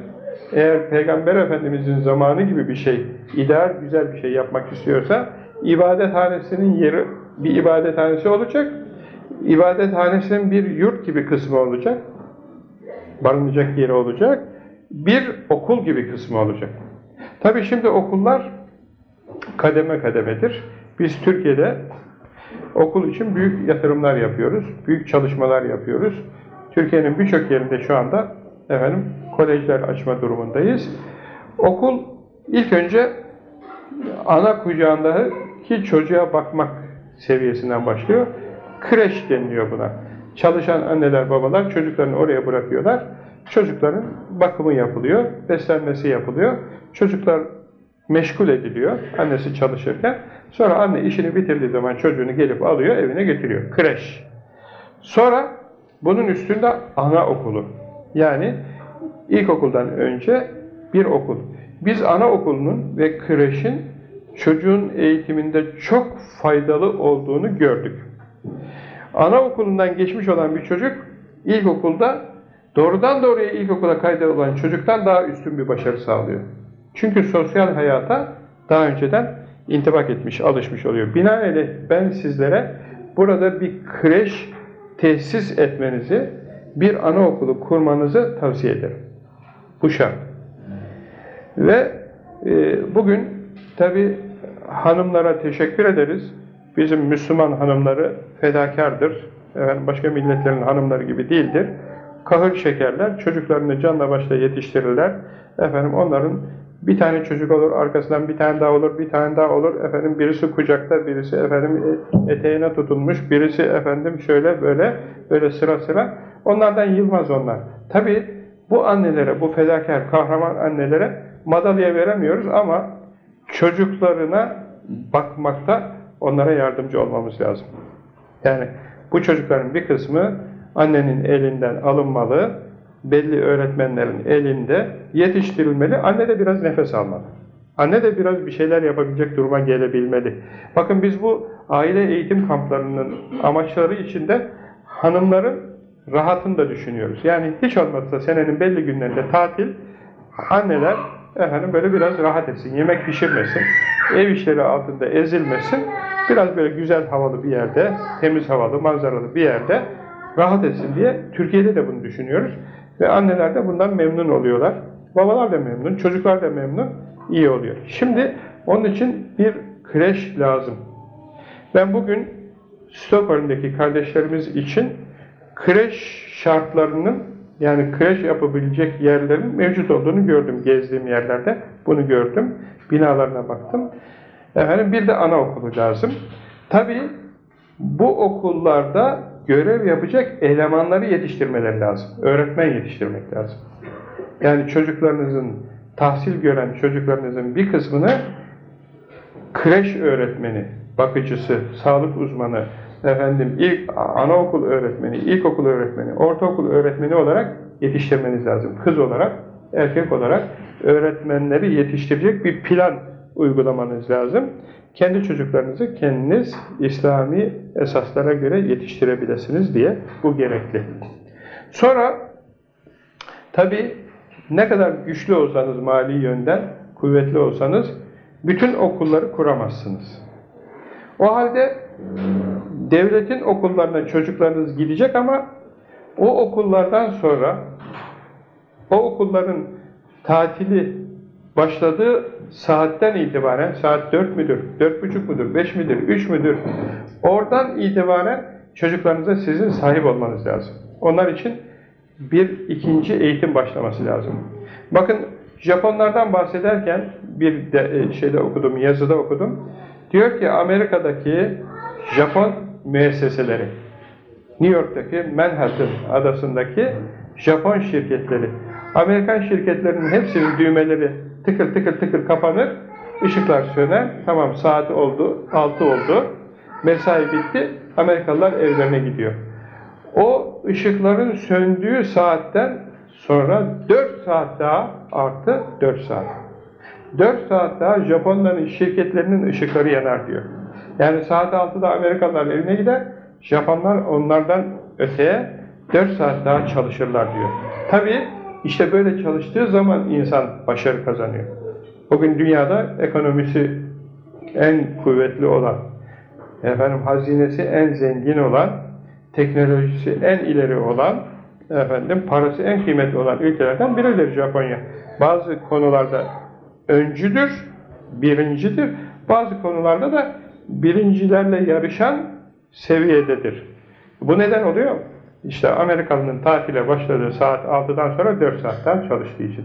Eğer Peygamber Efendimizin zamanı gibi bir şey, ideal güzel bir şey yapmak istiyorsa ibadethanesinin yeri bir ibadethanesi olacak. İbadethanesinin bir yurt gibi kısmı olacak. Barınacak yeri olacak. Bir okul gibi kısmı olacak. Tabii şimdi okullar kademe kademedir. Biz Türkiye'de okul için büyük yatırımlar yapıyoruz. Büyük çalışmalar yapıyoruz. Türkiye'nin birçok yerinde şu anda efendim kolejler açma durumundayız. Okul ilk önce ana kucağındaki çocuğa bakmak seviyesinden başlıyor. Kreş deniliyor buna. Çalışan anneler, babalar çocuklarını oraya bırakıyorlar. Çocukların bakımı yapılıyor, beslenmesi yapılıyor. Çocuklar meşgul ediliyor annesi çalışırken. Sonra anne işini bitirdiği zaman çocuğunu gelip alıyor, evine getiriyor. Kreş. Sonra bunun üstünde anaokulu. Yani ilkokuldan önce bir okul. Biz anaokulunun ve kreşin çocuğun eğitiminde çok faydalı olduğunu gördük. Anaokulundan geçmiş olan bir çocuk ilkokulda doğrudan doğruya ilkokula kaydolan çocuktan daha üstün bir başarı sağlıyor. Çünkü sosyal hayata daha önceden intibak etmiş, alışmış oluyor. Binaenaleyh ben sizlere burada bir kreş tesis etmenizi, bir anaokulu kurmanızı tavsiye ederim. Bu şart. Ve e, bugün tabi hanımlara teşekkür ederiz. Bizim Müslüman hanımları fedakardır. Efendim, başka milletlerin hanımları gibi değildir. Kahır şekerler, çocuklarını canla başla yetiştirirler. Efendim onların bir tane çocuk olur, arkasından bir tane daha olur, bir tane daha olur. Efendim birisi kucakta, birisi efendim e, eteğine tutulmuş, birisi efendim şöyle böyle, böyle sıra sıra. Onlardan yılmaz onlar. Tabi bu annelere, bu fedakar, kahraman annelere madalya veremiyoruz ama çocuklarına bakmakta onlara yardımcı olmamız lazım. Yani bu çocukların bir kısmı annenin elinden alınmalı, belli öğretmenlerin elinde yetiştirilmeli. Anne de biraz nefes almalı. Anne de biraz bir şeyler yapabilecek duruma gelebilmeli. Bakın biz bu aile eğitim kamplarının amaçları içinde hanımların rahatını da düşünüyoruz. Yani hiç olmazsa senenin belli günlerinde tatil, anneler efendim böyle biraz rahat etsin, yemek pişirmesin, ev işleri altında ezilmesin, biraz böyle güzel havalı bir yerde, temiz havalı, manzaralı bir yerde rahat etsin diye Türkiye'de de bunu düşünüyoruz. Ve anneler de bundan memnun oluyorlar. Babalar da memnun, çocuklar da memnun, iyi oluyor. Şimdi onun için bir kreş lazım. Ben bugün Stockholm'deki kardeşlerimiz için kreş şartlarının yani kreş yapabilecek yerlerin mevcut olduğunu gördüm gezdiğim yerlerde. Bunu gördüm. Binalarına baktım. Efendim bir de anaokulu lazım. Tabii bu okullarda görev yapacak elemanları yetiştirmeleri lazım. Öğretmen yetiştirmek lazım. Yani çocuklarınızın, tahsil gören çocuklarınızın bir kısmını kreş öğretmeni, bakıcısı, sağlık uzmanı, efendim ilk anaokul öğretmeni, ilkokul öğretmeni, ortaokul öğretmeni olarak yetiştirmeniz lazım. Kız olarak, erkek olarak öğretmenleri yetiştirecek bir plan uygulamanız lazım. Kendi çocuklarınızı kendiniz İslami esaslara göre yetiştirebilirsiniz diye bu gerekli. Sonra tabi ne kadar güçlü olsanız mali yönden, kuvvetli olsanız bütün okulları kuramazsınız. O halde devletin okullarına çocuklarınız gidecek ama o okullardan sonra o okulların tatili başladığı saatten itibaren saat 4 müdür, 4.30 mudur, 5 midir, 3 müdür oradan itibaren çocuklarınıza sizin sahip olmanız lazım. Onlar için bir ikinci eğitim başlaması lazım. Bakın Japonlardan bahsederken bir de, e, şeyde okudum, yazıda okudum. Diyor ki Amerika'daki Japon müesseseleri, New York'taki Manhattan adasındaki Japon şirketleri, Amerikan şirketlerinin hepsinin düğmeleri tıkır tıkır tıkır kapanır, ışıklar söner, tamam saat oldu, altı oldu, mesai bitti, Amerikalılar evlerine gidiyor. O ışıkların söndüğü saatten sonra 4 saat daha artı 4 saat. 4 saat daha Japonların şirketlerinin ışıkları yanar diyor. Yani saat 6'da Amerikalılar evine gider, Japonlar onlardan öteye 4 saat daha çalışırlar diyor. Tabi işte böyle çalıştığı zaman insan başarı kazanıyor. Bugün dünyada ekonomisi en kuvvetli olan, efendim hazinesi en zengin olan, teknolojisi en ileri olan, efendim parası en kıymetli olan ülkelerden biridir Japonya. Bazı konularda öncüdür, birincidir. Bazı konularda da birincilerle yarışan seviyededir. Bu neden oluyor? İşte Amerikalı'nın tatile başladığı saat 6'dan sonra 4 saat daha çalıştığı için.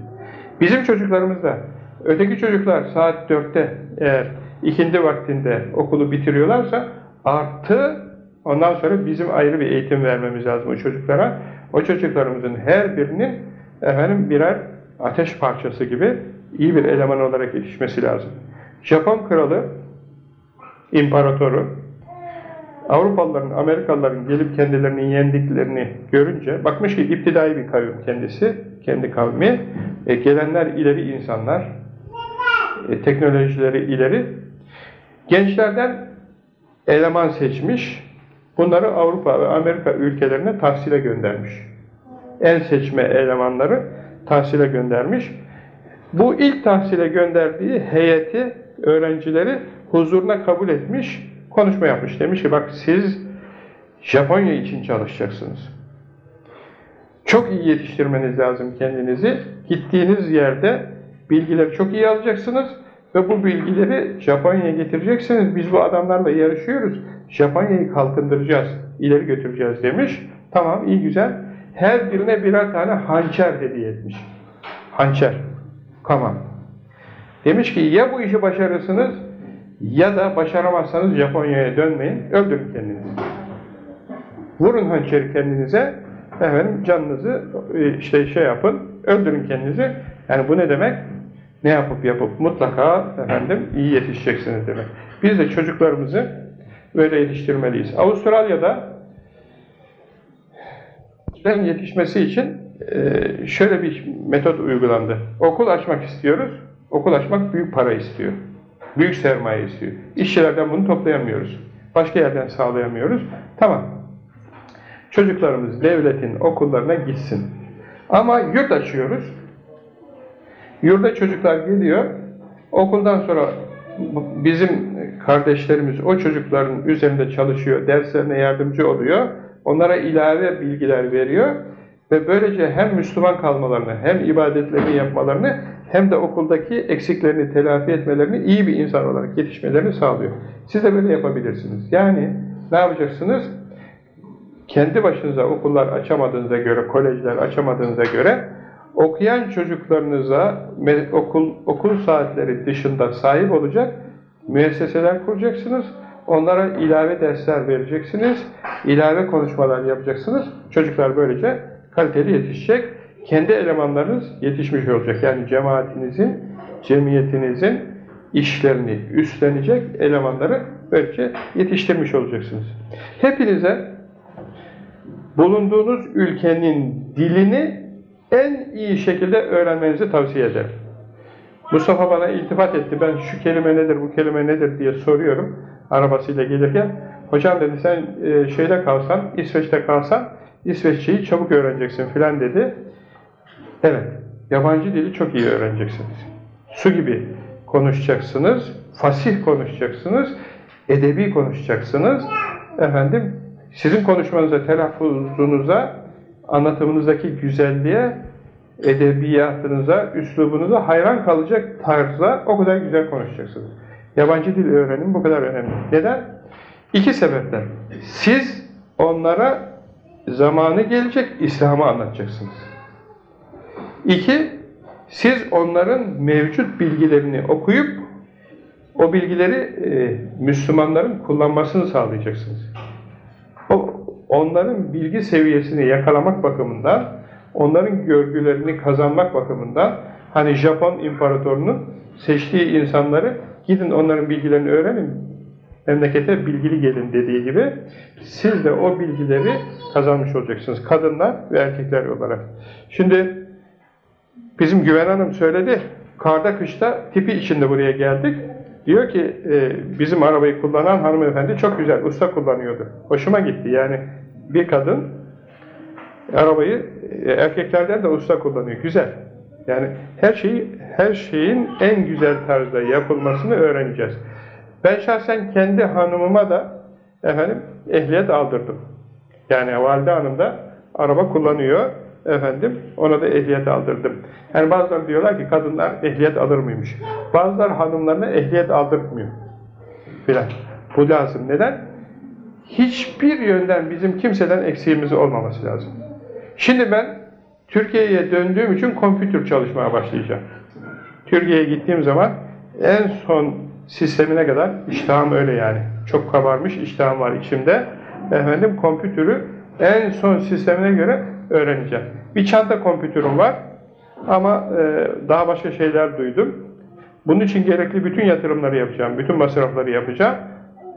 Bizim çocuklarımız da, öteki çocuklar saat 4'te eğer ikindi vaktinde okulu bitiriyorlarsa artı ondan sonra bizim ayrı bir eğitim vermemiz lazım o çocuklara. O çocuklarımızın her birinin efendim birer ateş parçası gibi iyi bir eleman olarak yetişmesi lazım. Japon kralı, imparatoru, Avrupalıların, Amerikalıların gelip kendilerini yendiklerini görünce, bakmış ki iptidai bir kavim kendisi, kendi kavmi, e, gelenler ileri insanlar, e, teknolojileri ileri, gençlerden eleman seçmiş, Bunları Avrupa ve Amerika ülkelerine tahsile göndermiş. En seçme elemanları tahsile göndermiş. Bu ilk tahsile gönderdiği heyeti, öğrencileri huzuruna kabul etmiş, konuşma yapmış. Demiş ki bak siz Japonya için çalışacaksınız. Çok iyi yetiştirmeniz lazım kendinizi. Gittiğiniz yerde bilgileri çok iyi alacaksınız ve bu bilgileri Japonya'ya getireceksiniz. Biz bu adamlarla yarışıyoruz. Japonya'yı kalkındıracağız, ileri götüreceğiz demiş. Tamam, iyi güzel. Her birine birer tane hançer hediye etmiş. Hançer. Tamam. Demiş ki ya bu işi başarırsınız ya da başaramazsanız Japonya'ya dönmeyin, öldürün kendinizi. Vurun hançeri kendinize, efendim canınızı e, işte şey yapın, öldürün kendinizi. Yani bu ne demek? Ne yapıp yapıp mutlaka efendim iyi yetişeceksiniz demek. Biz de çocuklarımızı böyle yetiştirmeliyiz. Avustralya'da yetişmesi için şöyle bir metot uygulandı. Okul açmak istiyoruz. Okul açmak büyük para istiyor. Büyük sermaye istiyor. İşçilerden bunu toplayamıyoruz. Başka yerden sağlayamıyoruz. Tamam. Çocuklarımız devletin okullarına gitsin. Ama yurt açıyoruz. Yurda çocuklar geliyor. Okuldan sonra bizim kardeşlerimiz o çocukların üzerinde çalışıyor, derslerine yardımcı oluyor. Onlara ilave bilgiler veriyor ve böylece hem Müslüman kalmalarını, hem ibadetlerini yapmalarını, hem de okuldaki eksiklerini telafi etmelerini, iyi bir insan olarak yetişmelerini sağlıyor. Siz de böyle yapabilirsiniz. Yani ne yapacaksınız? Kendi başınıza okullar açamadığınıza göre, kolejler açamadığınıza göre okuyan çocuklarınıza okul, okul saatleri dışında sahip olacak müesseseler kuracaksınız. Onlara ilave dersler vereceksiniz. ilave konuşmalar yapacaksınız. Çocuklar böylece kaliteli yetişecek. Kendi elemanlarınız yetişmiş olacak. Yani cemaatinizin, cemiyetinizin işlerini üstlenecek elemanları böylece yetiştirmiş olacaksınız. Hepinize bulunduğunuz ülkenin dilini en iyi şekilde öğrenmenizi tavsiye ederim. Mustafa bana iltifat etti. Ben şu kelime nedir, bu kelime nedir diye soruyorum arabasıyla gelirken. Hocam dedi sen e, şeyde kalsan, İsveç'te kalsan İsveççeyi çabuk öğreneceksin filan dedi. Evet, yabancı dili çok iyi öğreneceksiniz. Su gibi konuşacaksınız, fasih konuşacaksınız, edebi konuşacaksınız. Efendim, sizin konuşmanıza, telaffuzunuza, anlatımınızdaki güzelliğe, edebiyatınıza, üslubunuza hayran kalacak tarzda o kadar güzel konuşacaksınız. Yabancı dil öğrenim bu kadar önemli. Neden? İki sebepten. Siz onlara zamanı gelecek İslam'ı anlatacaksınız. İki, siz onların mevcut bilgilerini okuyup o bilgileri e, Müslümanların kullanmasını sağlayacaksınız. O, onların bilgi seviyesini yakalamak bakımından, onların görgülerini kazanmak bakımından, hani Japon imparatorunun seçtiği insanları gidin onların bilgilerini öğrenin, memlekete bilgili gelin dediği gibi siz de o bilgileri kazanmış olacaksınız. Kadınlar ve erkekler olarak. Şimdi bizim Güven Hanım söyledi, karda kışta tipi içinde buraya geldik. Diyor ki e, bizim arabayı kullanan hanımefendi çok güzel, usta kullanıyordu. Hoşuma gitti yani bir kadın arabayı e, erkeklerden de usta kullanıyor. Güzel. Yani her şeyi her şeyin en güzel tarzda yapılmasını öğreneceğiz. Ben şahsen kendi hanımıma da efendim ehliyet aldırdım. Yani valide hanım da araba kullanıyor efendim ona da ehliyet aldırdım. Yani bazıları diyorlar ki kadınlar ehliyet alır mıymış? Bazılar hanımlarına ehliyet aldırmıyor. Filan. Bu lazım. Neden? Hiçbir yönden bizim kimseden eksiğimiz olmaması lazım. Şimdi ben Türkiye'ye döndüğüm için kompütür çalışmaya başlayacağım. Türkiye'ye gittiğim zaman en son sistemine kadar iştahım öyle yani. Çok kabarmış iştahım var içimde. Efendim kompütürü en son sistemine göre öğreneceğim. Bir çanta kompütürüm var ama e, daha başka şeyler duydum. Bunun için gerekli bütün yatırımları yapacağım, bütün masrafları yapacağım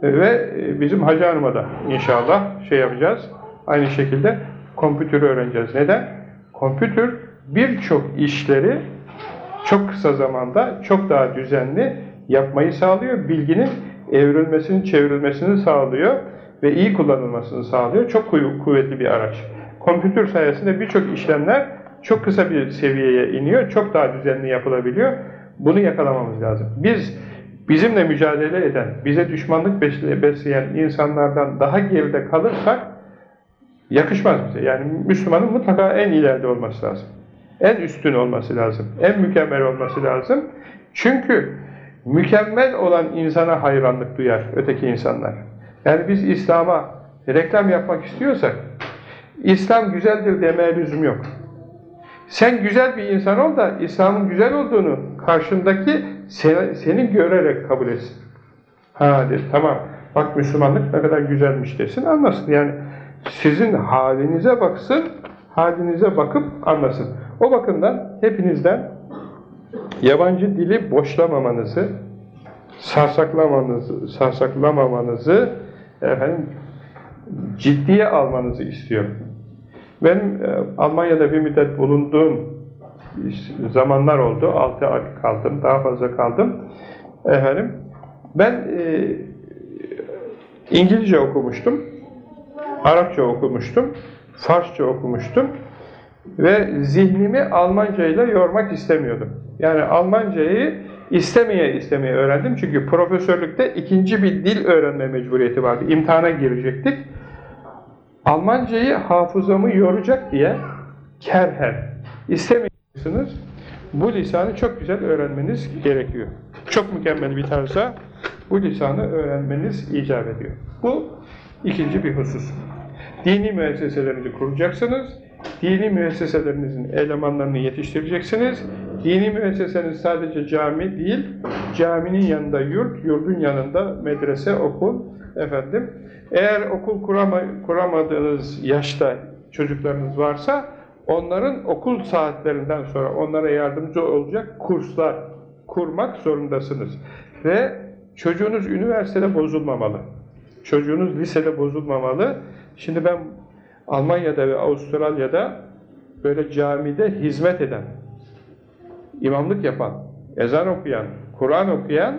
ve e, bizim Hacı Hanım'a da inşallah şey yapacağız. Aynı şekilde kompütürü öğreneceğiz. Neden? Kompütür birçok işleri çok kısa zamanda çok daha düzenli yapmayı sağlıyor. Bilginin evrilmesini, çevrilmesini sağlıyor. ve iyi kullanılmasını sağlıyor. Çok kuvvetli bir araç. Kompütür sayesinde birçok işlemler çok kısa bir seviyeye iniyor, çok daha düzenli yapılabiliyor. Bunu yakalamamız lazım. Biz bizimle mücadele eden, bize düşmanlık besleyen insanlardan daha geride kalırsak yakışmaz bize. Yani Müslümanın mutlaka en ileride olması lazım. En üstün olması lazım. En mükemmel olması lazım. Çünkü mükemmel olan insana hayranlık duyar öteki insanlar. Yani biz İslam'a reklam yapmak istiyorsak İslam güzeldir demeye lüzum yok. Sen güzel bir insan ol da İslam'ın güzel olduğunu karşındaki seni, seni görerek kabul etsin. Ha de, tamam bak Müslümanlık ne kadar güzelmiş desin anlasın. Yani sizin halinize baksın, halinize bakıp anlasın. O bakımdan hepinizden yabancı dili boşlamamanızı, sarsaklamanızı, sarsaklamamanızı efendim ciddiye almanızı istiyorum. Ben e, Almanya'da bir müddet bulunduğum zamanlar oldu. 6 ay kaldım, daha fazla kaldım. Efendim, ben e, İngilizce okumuştum, Arapça okumuştum, Farsça okumuştum ve zihnimi Almanca ile yormak istemiyordum. Yani Almancayı istemeye istemeye öğrendim. Çünkü profesörlükte ikinci bir dil öğrenme mecburiyeti vardı. İmtihana girecektik. Almancayı hafızamı yoracak diye kerhen istemiyorsunuz. Bu lisanı çok güzel öğrenmeniz gerekiyor. Çok mükemmel bir tarzda bu lisanı öğrenmeniz icap ediyor. Bu ikinci bir husus. Dini müesseselerinizi kuracaksınız. Dini müesseselerinizin elemanlarını yetiştireceksiniz. Dini müesseseniz sadece cami değil, caminin yanında yurt, yurdun yanında medrese, okul, efendim. Eğer okul kurama, kuramadığınız yaşta çocuklarınız varsa, onların okul saatlerinden sonra onlara yardımcı olacak kurslar kurmak zorundasınız. Ve çocuğunuz üniversitede bozulmamalı. Çocuğunuz lisede bozulmamalı. Şimdi ben Almanya'da ve Avustralya'da böyle camide hizmet eden, imamlık yapan, ezan okuyan, Kur'an okuyan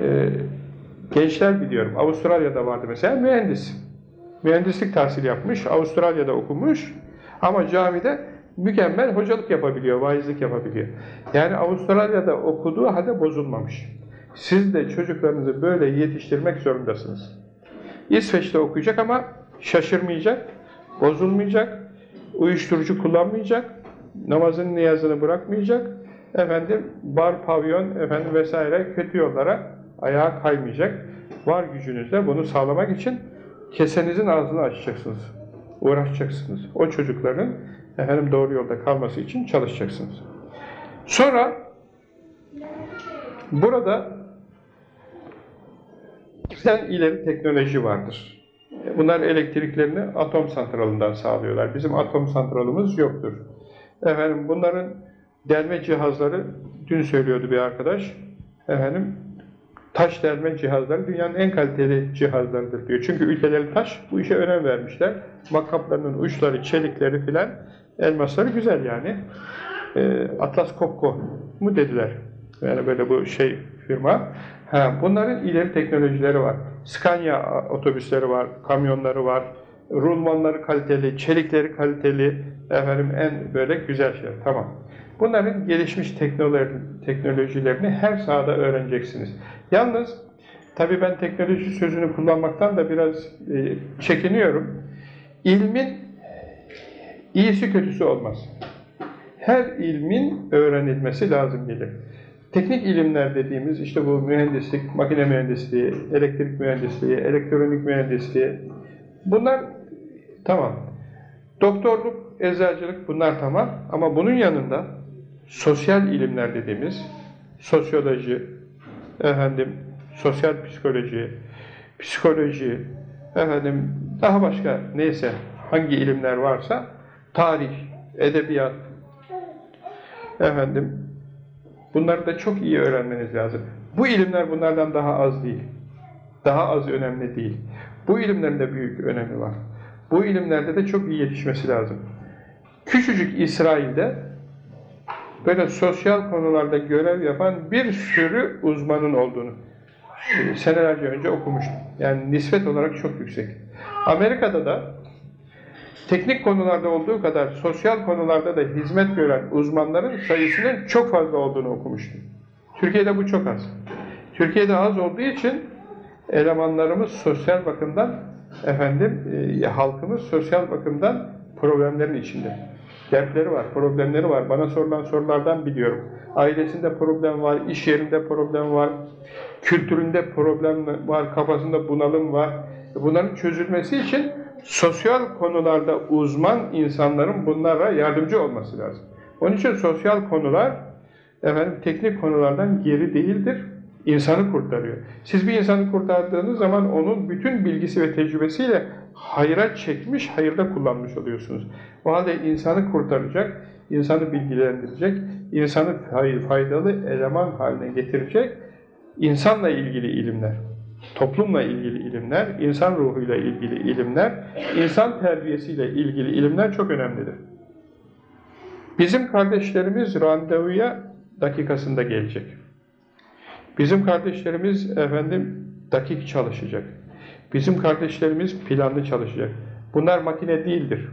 e, gençler biliyorum. Avustralya'da vardı mesela mühendis. Mühendislik tahsil yapmış, Avustralya'da okumuş ama camide mükemmel hocalık yapabiliyor, vaizlik yapabiliyor. Yani Avustralya'da okuduğu halde bozulmamış. Siz de çocuklarınızı böyle yetiştirmek zorundasınız. İsveç'te okuyacak ama şaşırmayacak, bozulmayacak, uyuşturucu kullanmayacak, namazın niyazını bırakmayacak, efendim bar, pavyon efendim vesaire kötü yollara ayağa kaymayacak. Var gücünüzle bunu sağlamak için kesenizin ağzını açacaksınız. Uğraşacaksınız. O çocukların efendim doğru yolda kalması için çalışacaksınız. Sonra burada bizden ileri teknoloji vardır. Bunlar elektriklerini atom santralından sağlıyorlar. Bizim atom santralımız yoktur. Efendim bunların delme cihazları, dün söylüyordu bir arkadaş, efendim taş delme cihazları dünyanın en kaliteli cihazlarıdır diyor. Çünkü ülkeleri taş bu işe önem vermişler. Makkaplarının uçları, çelikleri filan, elmasları güzel yani. E, Atlas Copco mu dediler. Yani böyle bu şey firma. Ha, bunların ileri teknolojileri var. Scania otobüsleri var, kamyonları var, rulmanları kaliteli, çelikleri kaliteli, efendim en böyle güzel şeyler. Tamam. Bunların gelişmiş teknolojilerini her sahada öğreneceksiniz. Yalnız, tabii ben teknoloji sözünü kullanmaktan da biraz e, çekiniyorum. İlmin iyisi kötüsü olmaz. Her ilmin öğrenilmesi lazım gelir. Teknik ilimler dediğimiz işte bu mühendislik, makine mühendisliği, elektrik mühendisliği, elektronik mühendisliği bunlar tamam. Doktorluk, eczacılık bunlar tamam ama bunun yanında sosyal ilimler dediğimiz sosyoloji, efendim sosyal psikoloji, psikoloji, efendim daha başka neyse hangi ilimler varsa tarih, edebiyat, efendim bunları da çok iyi öğrenmeniz lazım. Bu ilimler bunlardan daha az değil. Daha az önemli değil. Bu ilimlerin de büyük önemi var. Bu ilimlerde de çok iyi yetişmesi lazım. Küçücük İsrail'de böyle sosyal konularda görev yapan bir sürü uzmanın olduğunu e, senelerce önce okumuştum. Yani nispet olarak çok yüksek. Amerika'da da teknik konularda olduğu kadar sosyal konularda da hizmet gören uzmanların sayısının çok fazla olduğunu okumuştum. Türkiye'de bu çok az. Türkiye'de az olduğu için elemanlarımız sosyal bakımdan efendim e, halkımız sosyal bakımdan problemlerin içinde. Dertleri var, problemleri var. Bana sorulan sorulardan biliyorum. Ailesinde problem var, iş yerinde problem var, kültüründe problem var, kafasında bunalım var. Bunların çözülmesi için sosyal konularda uzman insanların bunlara yardımcı olması lazım. Onun için sosyal konular efendim teknik konulardan geri değildir. İnsanı kurtarıyor. Siz bir insanı kurtardığınız zaman onun bütün bilgisi ve tecrübesiyle hayra çekmiş, hayırda kullanmış oluyorsunuz. O halde insanı kurtaracak, insanı bilgilendirecek, insanı faydalı eleman haline getirecek insanla ilgili ilimler, toplumla ilgili ilimler, insan ruhuyla ilgili ilimler, insan terbiyesiyle ilgili ilimler çok önemlidir. Bizim kardeşlerimiz randevuya dakikasında gelecek. Bizim kardeşlerimiz efendim dakik çalışacak. Bizim kardeşlerimiz planlı çalışacak. Bunlar makine değildir.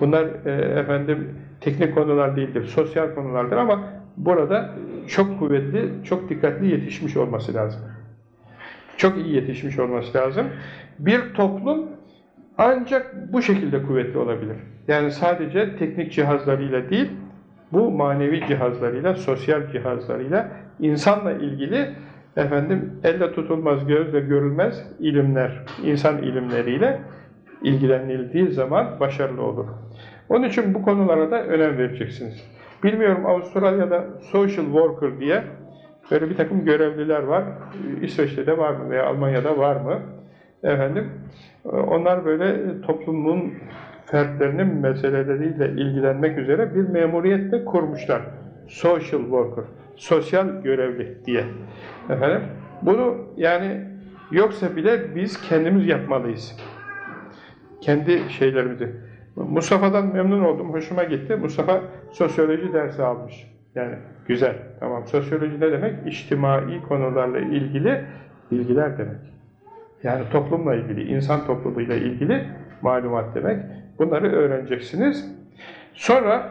Bunlar e, efendim teknik konular değildir, sosyal konulardır ama burada çok kuvvetli, çok dikkatli yetişmiş olması lazım. Çok iyi yetişmiş olması lazım. Bir toplum ancak bu şekilde kuvvetli olabilir. Yani sadece teknik cihazlarıyla değil, bu manevi cihazlarıyla, sosyal cihazlarıyla, insanla ilgili efendim elle tutulmaz, gözle görülmez ilimler, insan ilimleriyle ilgilenildiği zaman başarılı olur. Onun için bu konulara da önem vereceksiniz. Bilmiyorum Avustralya'da social worker diye böyle bir takım görevliler var. İsveç'te de var mı veya Almanya'da var mı? Efendim, onlar böyle toplumun fertlerinin meseleleriyle ilgilenmek üzere bir memuriyette kurmuşlar. Social worker, sosyal görevli diye. Efendim, bunu yani yoksa bile biz kendimiz yapmalıyız. Kendi şeylerimizi. Mustafa'dan memnun oldum, hoşuma gitti. Mustafa sosyoloji dersi almış. Yani güzel, tamam. Sosyoloji ne demek? İçtimai konularla ilgili bilgiler demek. Yani toplumla ilgili, insan toplumuyla ilgili malumat demek. Bunları öğreneceksiniz. Sonra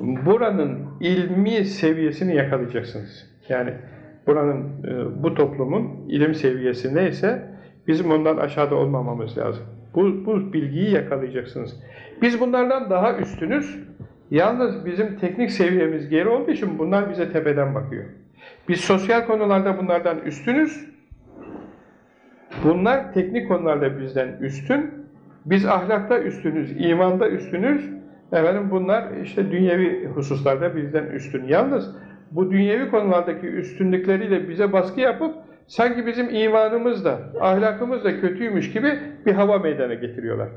buranın ilmi seviyesini yakalayacaksınız. Yani buranın, e, bu toplumun ilim seviyesi neyse bizim ondan aşağıda olmamamız lazım. Bu, bu bilgiyi yakalayacaksınız. Biz bunlardan daha üstünüz. Yalnız bizim teknik seviyemiz geri olduğu için bunlar bize tepeden bakıyor. Biz sosyal konularda bunlardan üstünüz. Bunlar teknik konularda bizden üstün. Biz ahlakta üstünüz, imanda üstünüz. Efendim bunlar işte dünyevi hususlarda bizden üstün. Yalnız bu dünyevi konulardaki üstünlükleriyle bize baskı yapıp sanki bizim imanımız da, ahlakımız da kötüymüş gibi bir hava meydana getiriyorlar.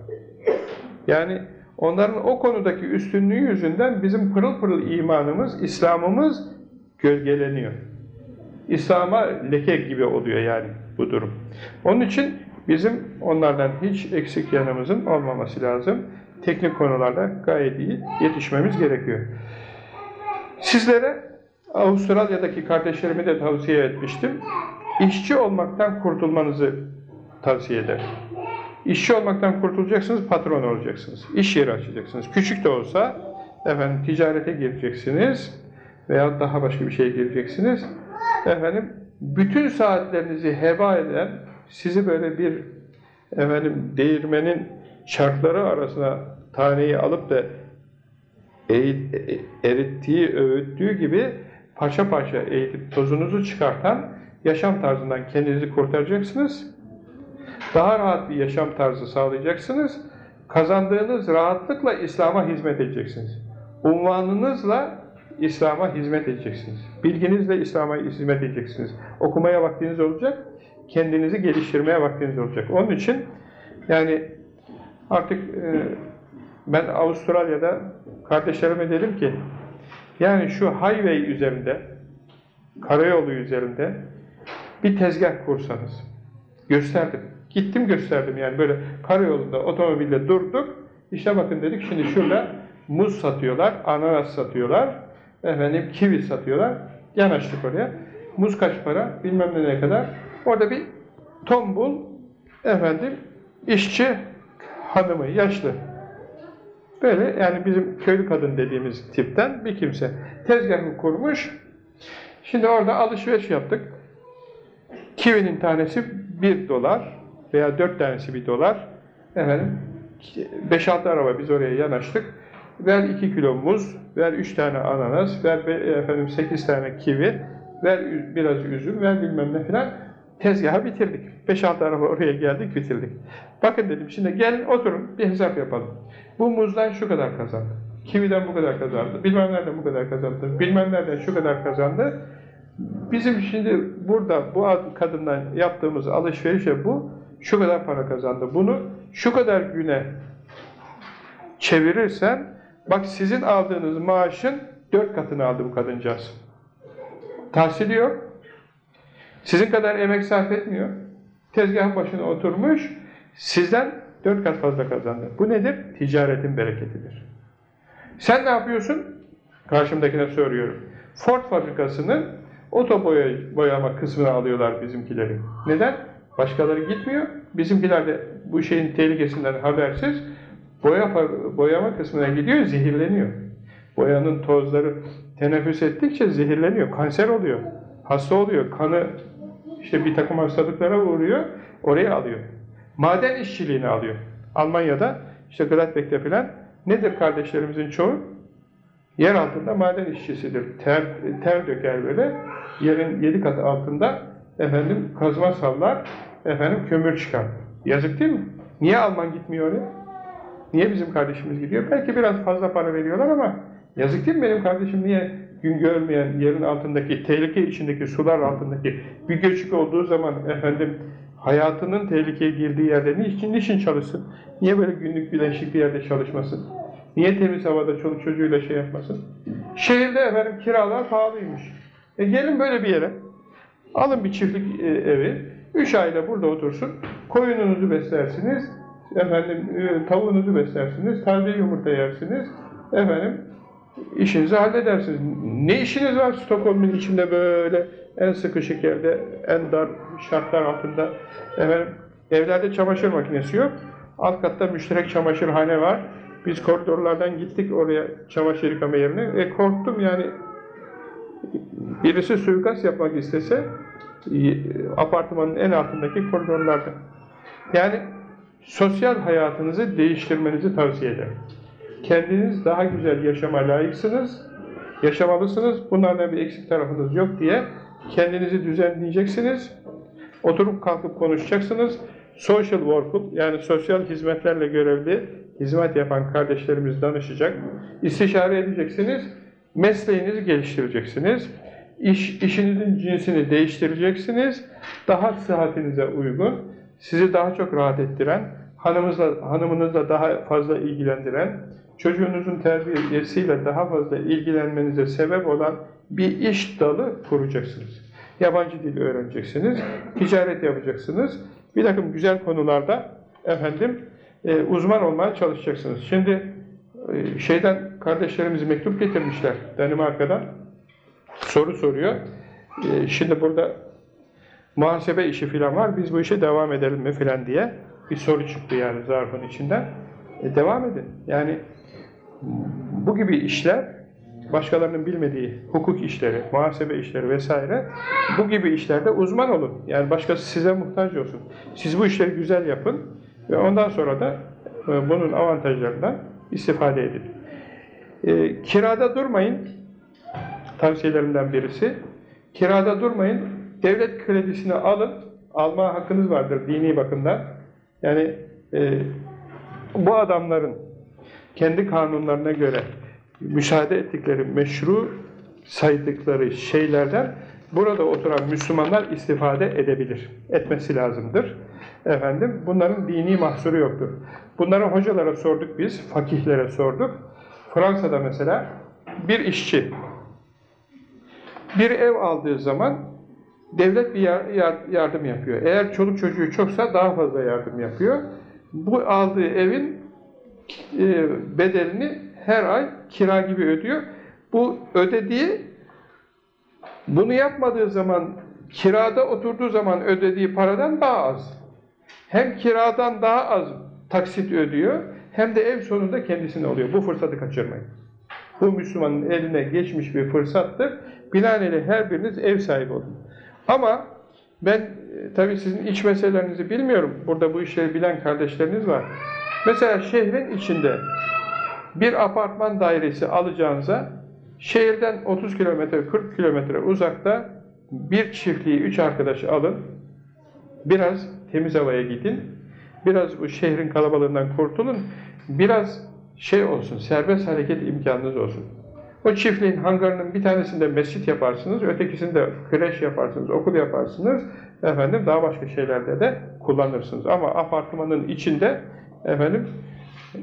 Yani onların o konudaki üstünlüğü yüzünden bizim pırıl pırıl imanımız, İslam'ımız gölgeleniyor. İslam'a leke gibi oluyor yani bu durum. Onun için bizim onlardan hiç eksik yanımızın olmaması lazım. Teknik konularda gayet iyi yetişmemiz gerekiyor. Sizlere Avustralya'daki kardeşlerimi de tavsiye etmiştim. İşçi olmaktan kurtulmanızı tavsiye ederim. İşçi olmaktan kurtulacaksınız, patron olacaksınız. İş yeri açacaksınız. Küçük de olsa efendim ticarete gireceksiniz veya daha başka bir şeye gireceksiniz. Efendim bütün saatlerinizi heba eden, sizi böyle bir efendim değirmenin çarkları arasına taneyi alıp da erittiği, öğüttüğü gibi parça parça eğitip tozunuzu çıkartan yaşam tarzından kendinizi kurtaracaksınız. Daha rahat bir yaşam tarzı sağlayacaksınız. Kazandığınız rahatlıkla İslam'a hizmet edeceksiniz. Unvanınızla İslam'a hizmet edeceksiniz. Bilginizle İslam'a hizmet edeceksiniz. Okumaya vaktiniz olacak, kendinizi geliştirmeye vaktiniz olacak. Onun için yani artık e, ben Avustralya'da kardeşlerime dedim ki yani şu highway üzerinde karayolu üzerinde bir tezgah kursanız gösterdim. Gittim gösterdim yani böyle karayolunda otomobilde durduk. İşte bakın dedik şimdi şurada muz satıyorlar, ananas satıyorlar, efendim kivi satıyorlar. Yanaştık oraya. Muz kaç para? Bilmem ne kadar. Orada bir tombul efendim işçi hanımı, yaşlı. Böyle yani bizim köylü kadın dediğimiz tipten bir kimse. Tezgahı kurmuş. Şimdi orada alışveriş yaptık. Kivinin tanesi bir dolar veya dört tanesi bir dolar. Efendim 5-6 araba biz oraya yanaştık. Ver 2 kilo muz, ver 3 tane ananas, ver efendim 8 tane kivi, ver biraz üzüm, ver bilmem ne filan. Tezgahı bitirdik. 5-6 araba oraya geldik, bitirdik. Bakın dedim, şimdi gelin oturun, bir hesap yapalım. Bu muzdan şu kadar kazandı. Kividen bu kadar kazandı. Bilmem nereden bu kadar kazandı. Bilmem nereden şu kadar kazandı. Bizim şimdi burada bu kadından yaptığımız alışverişe bu şu kadar para kazandı. Bunu şu kadar güne çevirirsen bak sizin aldığınız maaşın dört katını aldı bu kadıncağız. Tahsili yok. Sizin kadar emek sarf etmiyor. Tezgahın başına oturmuş, sizden dört kat fazla kazandı. Bu nedir? Ticaretin bereketidir. Sen ne yapıyorsun? Karşımdakine soruyorum. Ford fabrikasının oto boya, boyama kısmını alıyorlar bizimkileri. Neden? Başkaları gitmiyor. Bizimkiler de bu şeyin tehlikesinden habersiz boya, boyama kısmına gidiyor, zehirleniyor. Boyanın tozları teneffüs ettikçe zehirleniyor, kanser oluyor, hasta oluyor, kanı işte bir takım hastalıklara uğruyor, oraya alıyor. Maden işçiliğini alıyor. Almanya'da işte Gladbeck'te filan nedir kardeşlerimizin çoğu? Yer altında maden işçisidir. Ter, ter döker böyle. Yerin yedi kat altında efendim kazma sallar, efendim kömür çıkar. Yazık değil mi? Niye Alman gitmiyor oraya? Niye bizim kardeşimiz gidiyor? Belki biraz fazla para veriyorlar ama yazık değil mi benim kardeşim niye gün görmeyen yerin altındaki, tehlike içindeki sular altındaki bir göçük olduğu zaman efendim hayatının tehlikeye girdiği yerde niçin, niçin çalışsın? Niye böyle günlük güneşlik bir yerde çalışmasın? Niye temiz havada çoluk çocuğuyla şey yapmasın? Şehirde efendim kiralar pahalıymış. E gelin böyle bir yere. Alın bir çiftlik e, evi. Üç ayda burada otursun. Koyununuzu beslersiniz. Efendim e, tavuğunuzu beslersiniz. Taze yumurta yersiniz. Efendim işinizi halledersiniz. Ne işiniz var Stockholm'un içinde böyle en sıkışık yerde, en dar şartlar altında. Efendim evlerde çamaşır makinesi yok. Alt katta müşterek çamaşırhane var. Biz koridorlardan gittik oraya çamaşır yıkama yerine. E korktum yani birisi suikast yapmak istese apartmanın en altındaki koridorlarda. Yani sosyal hayatınızı değiştirmenizi tavsiye ederim. Kendiniz daha güzel yaşama layıksınız, yaşamalısınız, bunlardan bir eksik tarafınız yok diye kendinizi düzenleyeceksiniz, oturup kalkıp konuşacaksınız, social work, yani sosyal hizmetlerle görevli hizmet yapan kardeşlerimiz danışacak, istişare edeceksiniz, mesleğinizi geliştireceksiniz, iş, işinizin cinsini değiştireceksiniz, daha sıhhatinize uygun, sizi daha çok rahat ettiren, hanımınızla, hanımınızla daha fazla ilgilendiren, çocuğunuzun terbiyesiyle daha fazla ilgilenmenize sebep olan bir iş dalı kuracaksınız. Yabancı dil öğreneceksiniz, ticaret yapacaksınız, bir takım güzel konularda efendim e, uzman olmaya çalışacaksınız. Şimdi e, şeyden kardeşlerimiz mektup getirmişler Danimarka'dan soru soruyor. E, şimdi burada muhasebe işi filan var, biz bu işe devam edelim mi filan diye bir soru çıktı yani zarfın içinden. E, devam edin. Yani bu gibi işler başkalarının bilmediği hukuk işleri, muhasebe işleri vesaire bu gibi işlerde uzman olun. Yani başkası size muhtaç olsun. Siz bu işleri güzel yapın ve ondan sonra da e, bunun avantajlarından istifade edin. E, kirada durmayın. Tavsiyelerimden birisi. Kirada durmayın. Devlet kredisini alın. Alma hakkınız vardır dini bakımdan. Yani e, bu adamların kendi kanunlarına göre müsaade ettikleri, meşru saydıkları şeylerden burada oturan Müslümanlar istifade edebilir. Etmesi lazımdır. Efendim, bunların dini mahsuru yoktur. Bunları hocalara sorduk biz, fakihlere sorduk. Fransa'da mesela bir işçi bir ev aldığı zaman devlet bir yardım yapıyor. Eğer çoluk çocuğu çoksa daha fazla yardım yapıyor. Bu aldığı evin e, bedelini her ay kira gibi ödüyor. Bu ödediği Bunu yapmadığı zaman kirada oturduğu zaman ödediği paradan daha az. Hem kiradan daha az taksit ödüyor hem de ev sonunda kendisine oluyor. Bu fırsatı kaçırmayın. Bu Müslümanın eline geçmiş bir fırsattır. Binaenaleyh her biriniz ev sahibi olun. Ama ben e, tabii sizin iç meselelerinizi bilmiyorum. Burada bu işleri bilen kardeşleriniz var. Mesela şehrin içinde bir apartman dairesi alacağınıza şehirden 30 kilometre 40 kilometre uzakta bir çiftliği üç arkadaşı alın. Biraz temiz havaya gidin. Biraz bu şehrin kalabalığından kurtulun. Biraz şey olsun, serbest hareket imkanınız olsun. O çiftliğin hangarının bir tanesinde mescit yaparsınız, ötekisinde kreş yaparsınız, okul yaparsınız. Efendim daha başka şeylerde de kullanırsınız. Ama apartmanın içinde efendim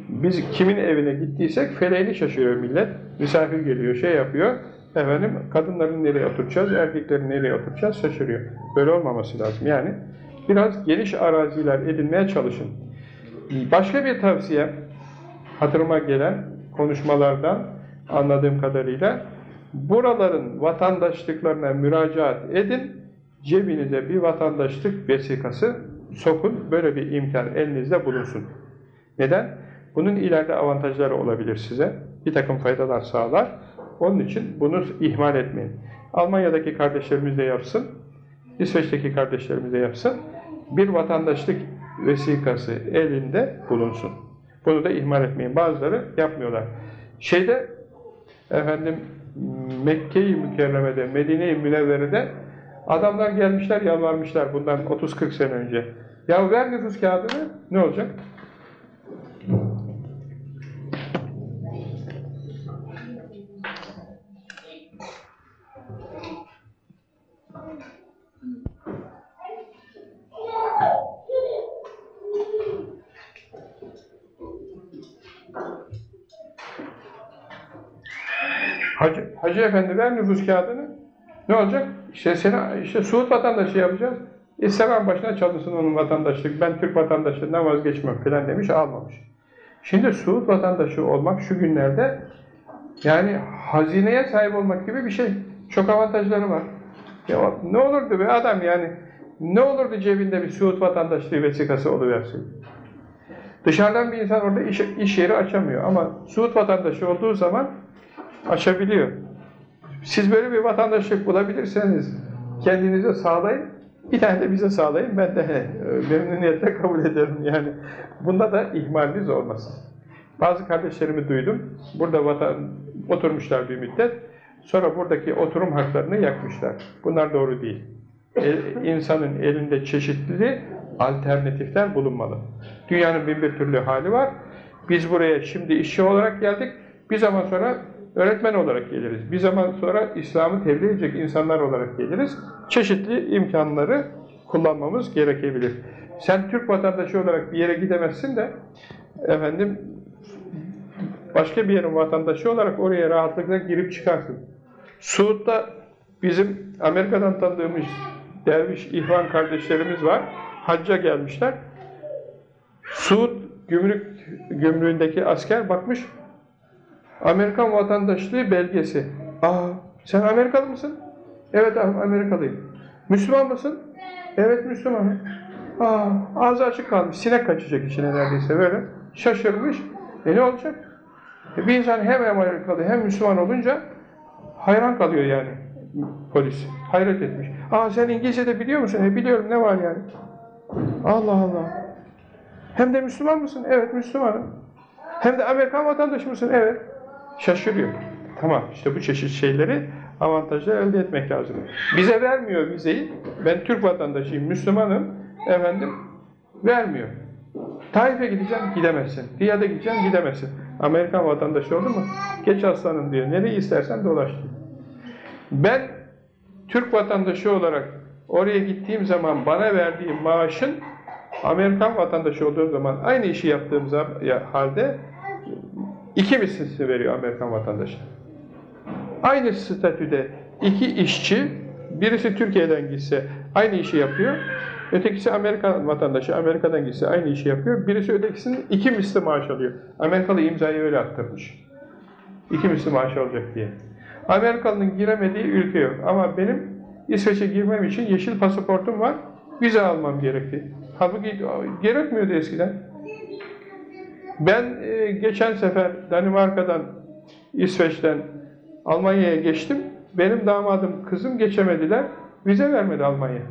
biz kimin evine gittiysek feleğini şaşırıyor millet. Misafir geliyor, şey yapıyor. Efendim kadınların nereye oturacağız, erkeklerin nereye oturacağız şaşırıyor. Böyle olmaması lazım. Yani biraz geniş araziler edinmeye çalışın. Başka bir tavsiye hatırıma gelen konuşmalardan anladığım kadarıyla buraların vatandaşlıklarına müracaat edin, cebinize bir vatandaşlık vesikası sokun, böyle bir imkan elinizde bulunsun. Neden? Bunun ileride avantajları olabilir size. Bir takım faydalar sağlar. Onun için bunu ihmal etmeyin. Almanya'daki kardeşlerimiz de yapsın, İsveç'teki kardeşlerimiz de yapsın. Bir vatandaşlık vesikası elinde bulunsun. Bunu da ihmal etmeyin. Bazıları yapmıyorlar. Şeyde efendim Mekke-i Mükerreme'de, Medine-i Münevvere'de adamlar gelmişler, yalvarmışlar bundan 30-40 sene önce. Ya ver nüfus kağıdını, ne olacak? Hacı, Hacı Efendi ver nüfus kağıdını. Ne olacak? İşte seni işte Suud vatandaşı yapacağız. İstemem başına çalışsın onun vatandaşlık. Ben Türk vatandaşlığından vazgeçmem falan demiş, almamış. Şimdi Suud vatandaşı olmak şu günlerde yani hazineye sahip olmak gibi bir şey. Çok avantajları var. Ya ne olurdu be adam yani ne olurdu cebinde bir Suud vatandaşlığı vesikası oluversin. Dışarıdan bir insan orada iş, iş yeri açamıyor ama Suud vatandaşı olduğu zaman açabiliyor. Siz böyle bir vatandaşlık bulabilirseniz kendinize sağlayın, bir tane de bize sağlayın, ben de he, memnuniyetle kabul ederim yani. Bunda da ihmaliniz olmasın. Bazı kardeşlerimi duydum, burada vatan, oturmuşlar bir müddet, sonra buradaki oturum haklarını yakmışlar. Bunlar doğru değil. E, insanın elinde çeşitli alternatifler bulunmalı. Dünyanın bin bir türlü hali var. Biz buraya şimdi işçi olarak geldik, bir zaman sonra öğretmen olarak geliriz. Bir zaman sonra İslam'ı tebliğ edecek insanlar olarak geliriz. Çeşitli imkanları kullanmamız gerekebilir. Sen Türk vatandaşı olarak bir yere gidemezsin de efendim başka bir yerin vatandaşı olarak oraya rahatlıkla girip çıkarsın. Suud'da bizim Amerika'dan tanıdığımız derviş ihvan kardeşlerimiz var. Hacca gelmişler. Suud gümrük gümrüğündeki asker bakmış Amerikan vatandaşlığı belgesi. Aa, sen Amerikalı mısın? Evet Amerikalıyım. Müslüman mısın? Evet Müslümanım. Aa, ağzı açık kalmış. Sinek kaçacak içine neredeyse böyle. Şaşırmış. E ne olacak? E bir insan hem Amerikalı hem Müslüman olunca hayran kalıyor yani polis. Hayret etmiş. Aa sen İngilizce de biliyor musun? E biliyorum ne var yani? Allah Allah. Hem de Müslüman mısın? Evet Müslümanım. Hem de Amerikan vatandaşı mısın? Evet. Şaşırıyor. Tamam işte bu çeşit şeyleri avantajlar elde etmek lazım. Bize vermiyor vizeyi. Ben Türk vatandaşıyım, Müslümanım. Efendim vermiyor. Taif'e gideceğim, gidemezsin. Riyad'a gideceğim, gidemezsin. Amerikan vatandaşı oldu mu? Geç aslanım diyor. Nereye istersen dolaş. Ben Türk vatandaşı olarak oraya gittiğim zaman bana verdiği maaşın Amerikan vatandaşı olduğum zaman aynı işi yaptığım halde iki mislisi veriyor Amerikan vatandaşı. Aynı statüde iki işçi, birisi Türkiye'den gitse aynı işi yapıyor, ötekisi Amerikan vatandaşı, Amerika'dan gitse aynı işi yapıyor, birisi ötekisinin iki misli maaş alıyor. Amerikalı imzayı öyle attırmış. İki misli maaş alacak diye. Amerikalı'nın giremediği ülke yok. Ama benim İsveç'e girmem için yeşil pasaportum var, vize almam gerekti. Halbuki gerekmiyordu eskiden. Ben e, geçen sefer Danimarka'dan, İsveç'ten Almanya'ya geçtim. Benim damadım, kızım geçemediler. Vize vermedi Almanya.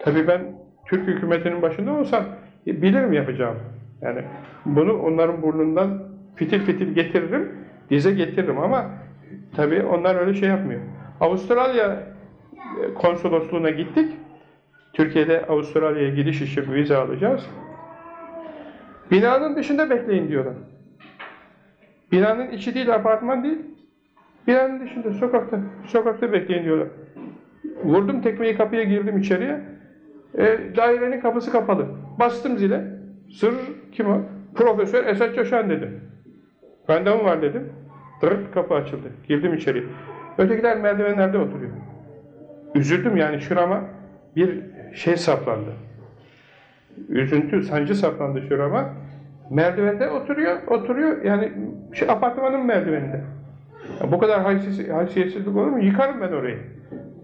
Tabii ben Türk hükümetinin başında olsam e, bilirim yapacağım. Yani bunu onların burnundan fitil fitil getiririm, dize getiririm ama tabii onlar öyle şey yapmıyor. Avustralya e, konsolosluğuna gittik. Türkiye'de Avustralya'ya gidiş için vize alacağız. Binanın dışında bekleyin diyorlar. Binanın içi değil, apartman değil. Binanın dışında, sokakta, sokakta bekleyin diyorlar. Vurdum tekmeyi kapıya girdim içeriye. E, dairenin kapısı kapalı. Bastım zile. Sır kim o? Profesör Esat Coşan dedim. Randevu var dedim. Dırırt kapı açıldı. Girdim içeri. Ötekiler merdivenlerde oturuyor. Üzüldüm yani şurama bir şey saplandı. Üzüntü, sancı saplandı şurama. Merdivende oturuyor, oturuyor. Yani şey, apartmanın merdiveninde. Ya bu kadar haysiz, haysiyetsizlik olur mu? Yıkarım ben orayı.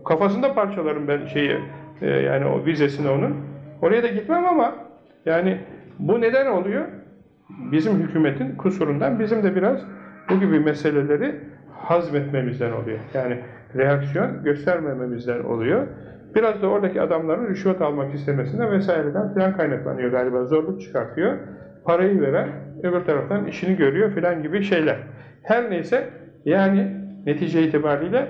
Kafasında parçalarım ben şeyi, e, yani o vizesini onun. Oraya da gitmem ama yani bu neden oluyor? Bizim hükümetin kusurundan bizim de biraz bu gibi meseleleri hazmetmemizden oluyor. Yani reaksiyon göstermememizden oluyor. Biraz da oradaki adamların rüşvet almak istemesinden vesaireden filan kaynaklanıyor galiba. Zorluk çıkartıyor. Parayı veren öbür taraftan işini görüyor filan gibi şeyler. Her neyse yani netice itibariyle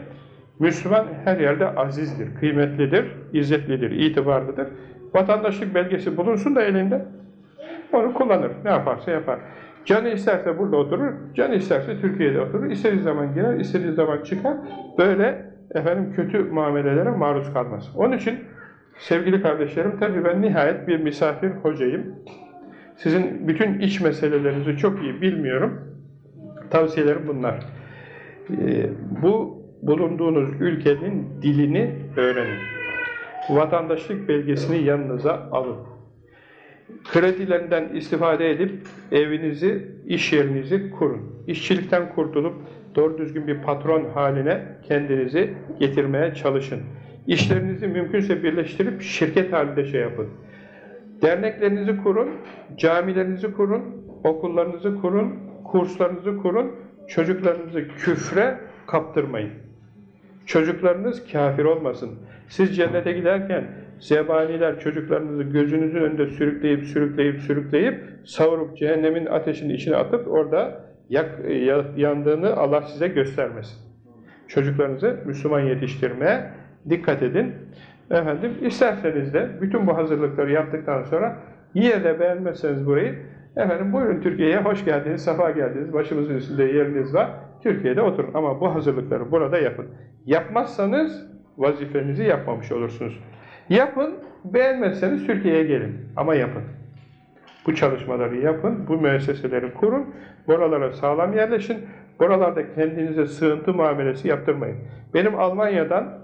Müslüman her yerde azizdir, kıymetlidir, izzetlidir, itibarlıdır. Vatandaşlık belgesi bulunsun da elinde onu kullanır. Ne yaparsa yapar. Canı isterse burada oturur, canı isterse Türkiye'de oturur. İstediği zaman girer, istediği zaman çıkar. Böyle efendim kötü muamelelere maruz kalmaz. Onun için sevgili kardeşlerim, tabii ben nihayet bir misafir hocayım. Sizin bütün iç meselelerinizi çok iyi bilmiyorum. Tavsiyelerim bunlar. Ee, bu bulunduğunuz ülkenin dilini öğrenin. Vatandaşlık belgesini yanınıza alın. Kredilerinden istifade edip evinizi, iş yerinizi kurun. İşçilikten kurtulup doğru düzgün bir patron haline kendinizi getirmeye çalışın. İşlerinizi mümkünse birleştirip şirket halinde şey yapın. Derneklerinizi kurun, camilerinizi kurun, okullarınızı kurun, kurslarınızı kurun, çocuklarınızı küfre kaptırmayın. Çocuklarınız kafir olmasın. Siz cennete giderken zebaniler çocuklarınızı gözünüzün önünde sürükleyip sürükleyip sürükleyip savurup cehennemin ateşinin içine atıp orada yak, yandığını Allah size göstermesin. Çocuklarınızı Müslüman yetiştirmeye dikkat edin. Efendim isterseniz de bütün bu hazırlıkları yaptıktan sonra yine de beğenmezseniz burayı efendim buyurun Türkiye'ye hoş geldiniz, safa geldiniz, başımızın üstünde yeriniz var. Türkiye'de oturun ama bu hazırlıkları burada yapın. Yapmazsanız vazifenizi yapmamış olursunuz. Yapın, beğenmezseniz Türkiye'ye gelin ama yapın. Bu çalışmaları yapın, bu müesseseleri kurun, buralara sağlam yerleşin, buralarda kendinize sığıntı muamelesi yaptırmayın. Benim Almanya'dan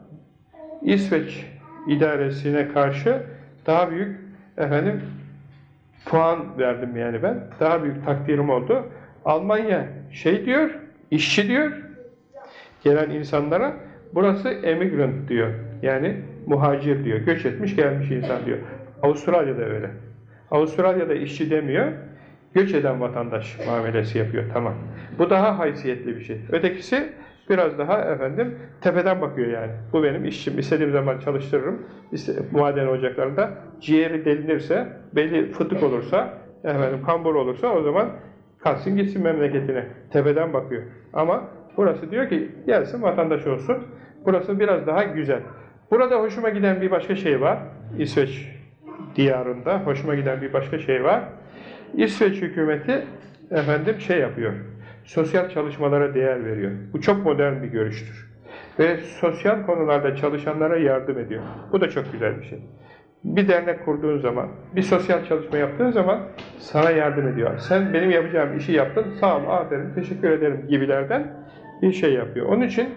İsveç idaresine karşı daha büyük efendim puan verdim yani ben. Daha büyük takdirim oldu. Almanya şey diyor, işçi diyor, gelen insanlara burası emigrant diyor. Yani muhacir diyor. Göç etmiş gelmiş insan diyor. Avustralya'da öyle. Avustralya'da işçi demiyor. Göç eden vatandaş muamelesi yapıyor. Tamam. Bu daha haysiyetli bir şey. Ötekisi biraz daha efendim tepeden bakıyor yani. Bu benim işçim. İstediğim zaman çalıştırırım. İşte, maden ocaklarında ciğeri delinirse, belli fıtık olursa, efendim kambur olursa o zaman kalsın gitsin memleketine. Tepeden bakıyor. Ama burası diyor ki gelsin vatandaş olsun. Burası biraz daha güzel. Burada hoşuma giden bir başka şey var. İsveç diyarında hoşuma giden bir başka şey var. İsveç hükümeti efendim şey yapıyor. Sosyal çalışmalara değer veriyor. Bu çok modern bir görüştür. Ve sosyal konularda çalışanlara yardım ediyor. Bu da çok güzel bir şey. Bir dernek kurduğun zaman, bir sosyal çalışma yaptığın zaman sana yardım ediyor. Sen benim yapacağım işi yaptın, sağ ol, aferin, teşekkür ederim gibilerden bir şey yapıyor. Onun için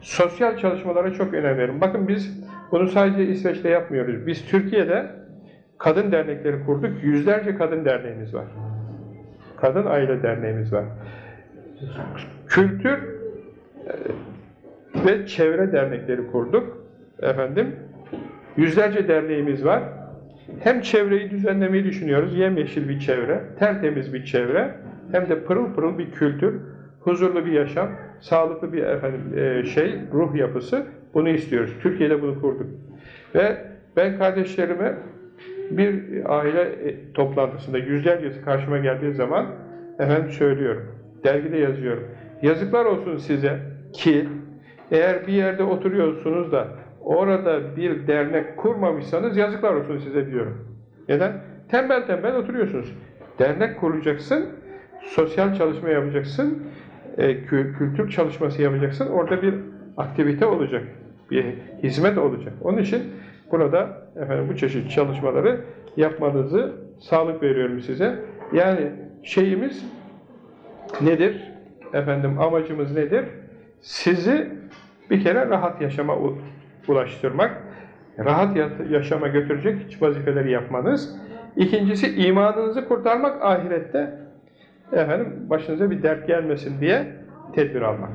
sosyal çalışmalara çok önem verin. Bakın biz bunu sadece İsveç'te yapmıyoruz. Biz Türkiye'de kadın dernekleri kurduk. Yüzlerce kadın derneğimiz var. Kadın aile derneğimiz var. Kültür ve çevre dernekleri kurduk. Efendim, yüzlerce derneğimiz var. Hem çevreyi düzenlemeyi düşünüyoruz, yemyeşil bir çevre, tertemiz bir çevre, hem de pırıl pırıl bir kültür, huzurlu bir yaşam, sağlıklı bir efendim e, şey, ruh yapısı. Bunu istiyoruz. Türkiye'de bunu kurduk. Ve ben kardeşlerime bir aile e, toplantısında yüzlercesi karşıma geldiği zaman efendim söylüyorum. Dergide yazıyorum. Yazıklar olsun size ki eğer bir yerde oturuyorsunuz da orada bir dernek kurmamışsanız yazıklar olsun size diyorum. Neden? Tembel tembel oturuyorsunuz. Dernek kuracaksın, sosyal çalışma yapacaksın, e, kü- kültür çalışması yapacaksın. Orada bir aktivite olacak, bir hizmet olacak. Onun için burada efendim bu çeşit çalışmaları yapmanızı sağlık veriyorum size. Yani şeyimiz nedir? Efendim amacımız nedir? Sizi bir kere rahat yaşama ulaştırmak, rahat ya- yaşama götürecek vazifeleri yapmanız. İkincisi imanınızı kurtarmak ahirette efendim başınıza bir dert gelmesin diye tedbir almak.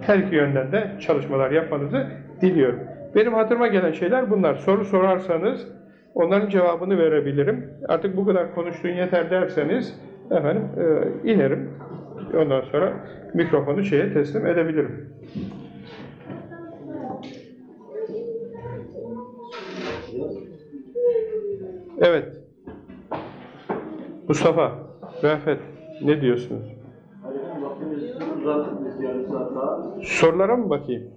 Her iki yönden de çalışmalar yapmanızı diliyorum. Benim hatırıma gelen şeyler bunlar. Soru sorarsanız onların cevabını verebilirim. Artık bu kadar konuştuğun yeter derseniz efendim e, inerim. Ondan sonra mikrofonu şeye teslim edebilirim. Evet. Mustafa, Rafet ne diyorsunuz? Sorulara mı bakayım?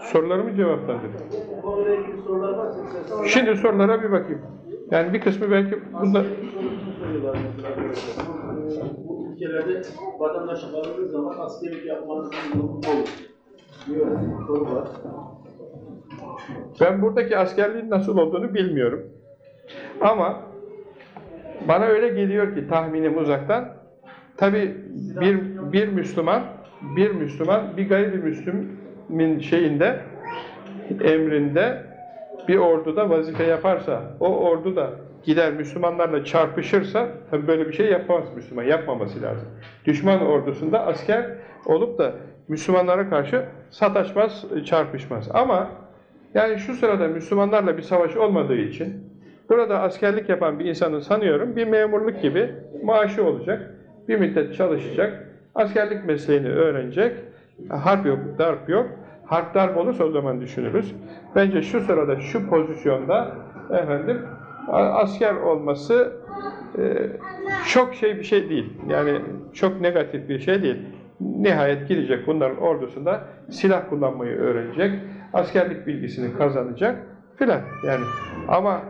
Soruları mı cevaplandırayım? Bu konuyla ilgili sorular varsa istersen Şimdi sorulara bir bakayım. Yani bir kısmı belki bunda... Bu ülkelerde vatandaşlık alındığı zaman askerlik yapmanızın durumu olur. Bir soru var. Ben buradaki askerliğin nasıl olduğunu bilmiyorum. Ama bana öyle geliyor ki tahminim uzaktan. Tabi bir, bir Müslüman, bir Müslüman bir gayrimüslimin şeyinde, emrinde bir orduda vazife yaparsa, o ordu da gider Müslümanlarla çarpışırsa, tabi böyle bir şey yapamaz Müslüman, yapmaması lazım. Düşman ordusunda asker olup da Müslümanlara karşı sataşmaz, çarpışmaz. Ama yani şu sırada Müslümanlarla bir savaş olmadığı için burada askerlik yapan bir insanın sanıyorum bir memurluk gibi maaşı olacak. Bir müddet çalışacak. Askerlik mesleğini öğrenecek. Harp yok, darp yok. Harp darp olursa o zaman düşünürüz. Bence şu sırada, şu pozisyonda efendim asker olması e, çok şey bir şey değil. Yani çok negatif bir şey değil. Nihayet gidecek bunların ordusunda silah kullanmayı öğrenecek, askerlik bilgisini kazanacak filan. Yani ama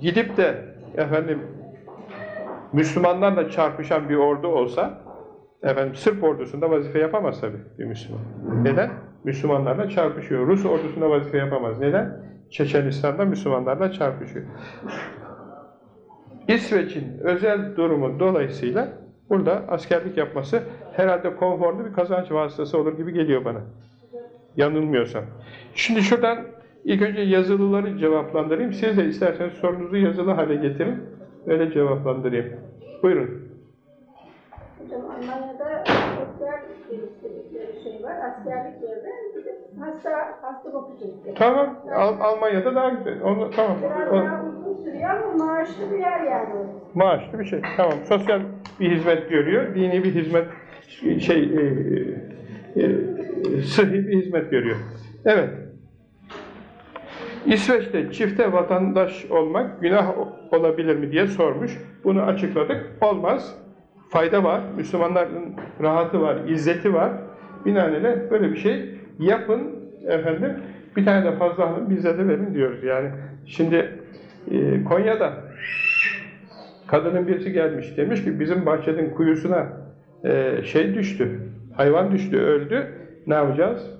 gidip de efendim Müslümanlarla çarpışan bir ordu olsa efendim Sırp ordusunda vazife yapamaz tabii bir Müslüman. Neden? Müslümanlarla çarpışıyor. Rus ordusunda vazife yapamaz. Neden? Çeçenistan'da Müslümanlarla çarpışıyor. İsveç'in özel durumu dolayısıyla burada askerlik yapması herhalde konforlu bir kazanç vasıtası olur gibi geliyor bana. Yanılmıyorsam. Şimdi şuradan ilk önce yazılıları cevaplandırayım. Siz de isterseniz sorunuzu yazılı hale getirin. Öyle cevaplandırayım. Buyurun. Hocam Almanya'da sosyal dedikleri şey var. Askerlik yerine hasta, hasta bakıcılık. Tamam. Al- Almanya'da daha güzel. Onu, tamam. Biraz daha uzun sürüyor ama maaşlı bir yer yani. maaşlı bir şey. Tamam. Sosyal bir hizmet görüyor. Dini bir hizmet şey e, e, sıhhi bir hizmet görüyor. Evet. İsveç'te çifte vatandaş olmak günah olabilir mi diye sormuş. Bunu açıkladık. Olmaz. Fayda var. Müslümanların rahatı var, izzeti var. Binaenaleyh böyle bir şey yapın efendim. Bir tane de fazla alın bize de verin diyoruz. Yani şimdi e, Konya'da kadının birisi gelmiş demiş ki bizim bahçenin kuyusuna e, şey düştü. Hayvan düştü, öldü. Ne yapacağız?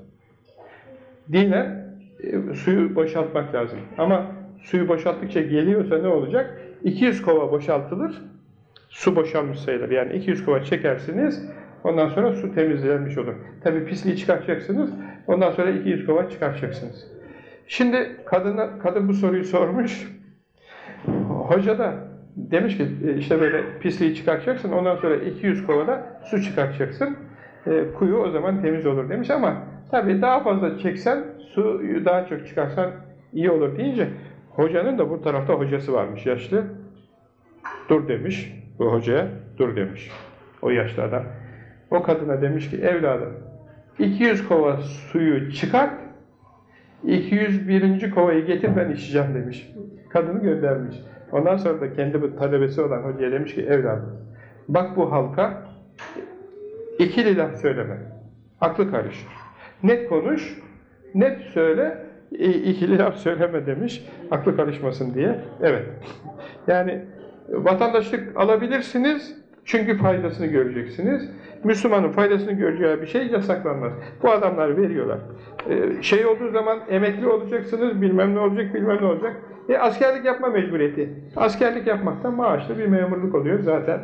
Dinen e, suyu boşaltmak lazım. Ama suyu boşalttıkça geliyorsa ne olacak? 200 kova boşaltılır, su boşalmış sayılır. Yani 200 kova çekersiniz, ondan sonra su temizlenmiş olur. Tabii pisliği çıkartacaksınız, ondan sonra 200 kova çıkartacaksınız. Şimdi kadına, kadın bu soruyu sormuş. Hoca da demiş ki e, işte böyle pisliği çıkartacaksın, ondan sonra 200 kovada su çıkartacaksın. e, kuyu o zaman temiz olur demiş ama tabii daha fazla çeksen suyu daha çok çıkarsan iyi olur deyince hocanın da bu tarafta hocası varmış yaşlı. Dur demiş bu hocaya, dur demiş. O yaşlı adam. O kadına demiş ki evladım 200 kova suyu çıkart 201. kovayı getir ben içeceğim demiş. Kadını göndermiş. Ondan sonra da kendi bu talebesi olan hocaya demiş ki evladım bak bu halka ikili laf söyleme. Aklı karışır. Net konuş, net söyle, ikili laf söyleme demiş. Aklı karışmasın diye. Evet. Yani vatandaşlık alabilirsiniz çünkü faydasını göreceksiniz. Müslümanın faydasını göreceği bir şey yasaklanmaz. Bu adamlar veriyorlar. Ee, şey olduğu zaman emekli olacaksınız, bilmem ne olacak, bilmem ne olacak. E, askerlik yapma mecburiyeti. Askerlik yapmaktan maaşlı bir memurluk oluyor zaten.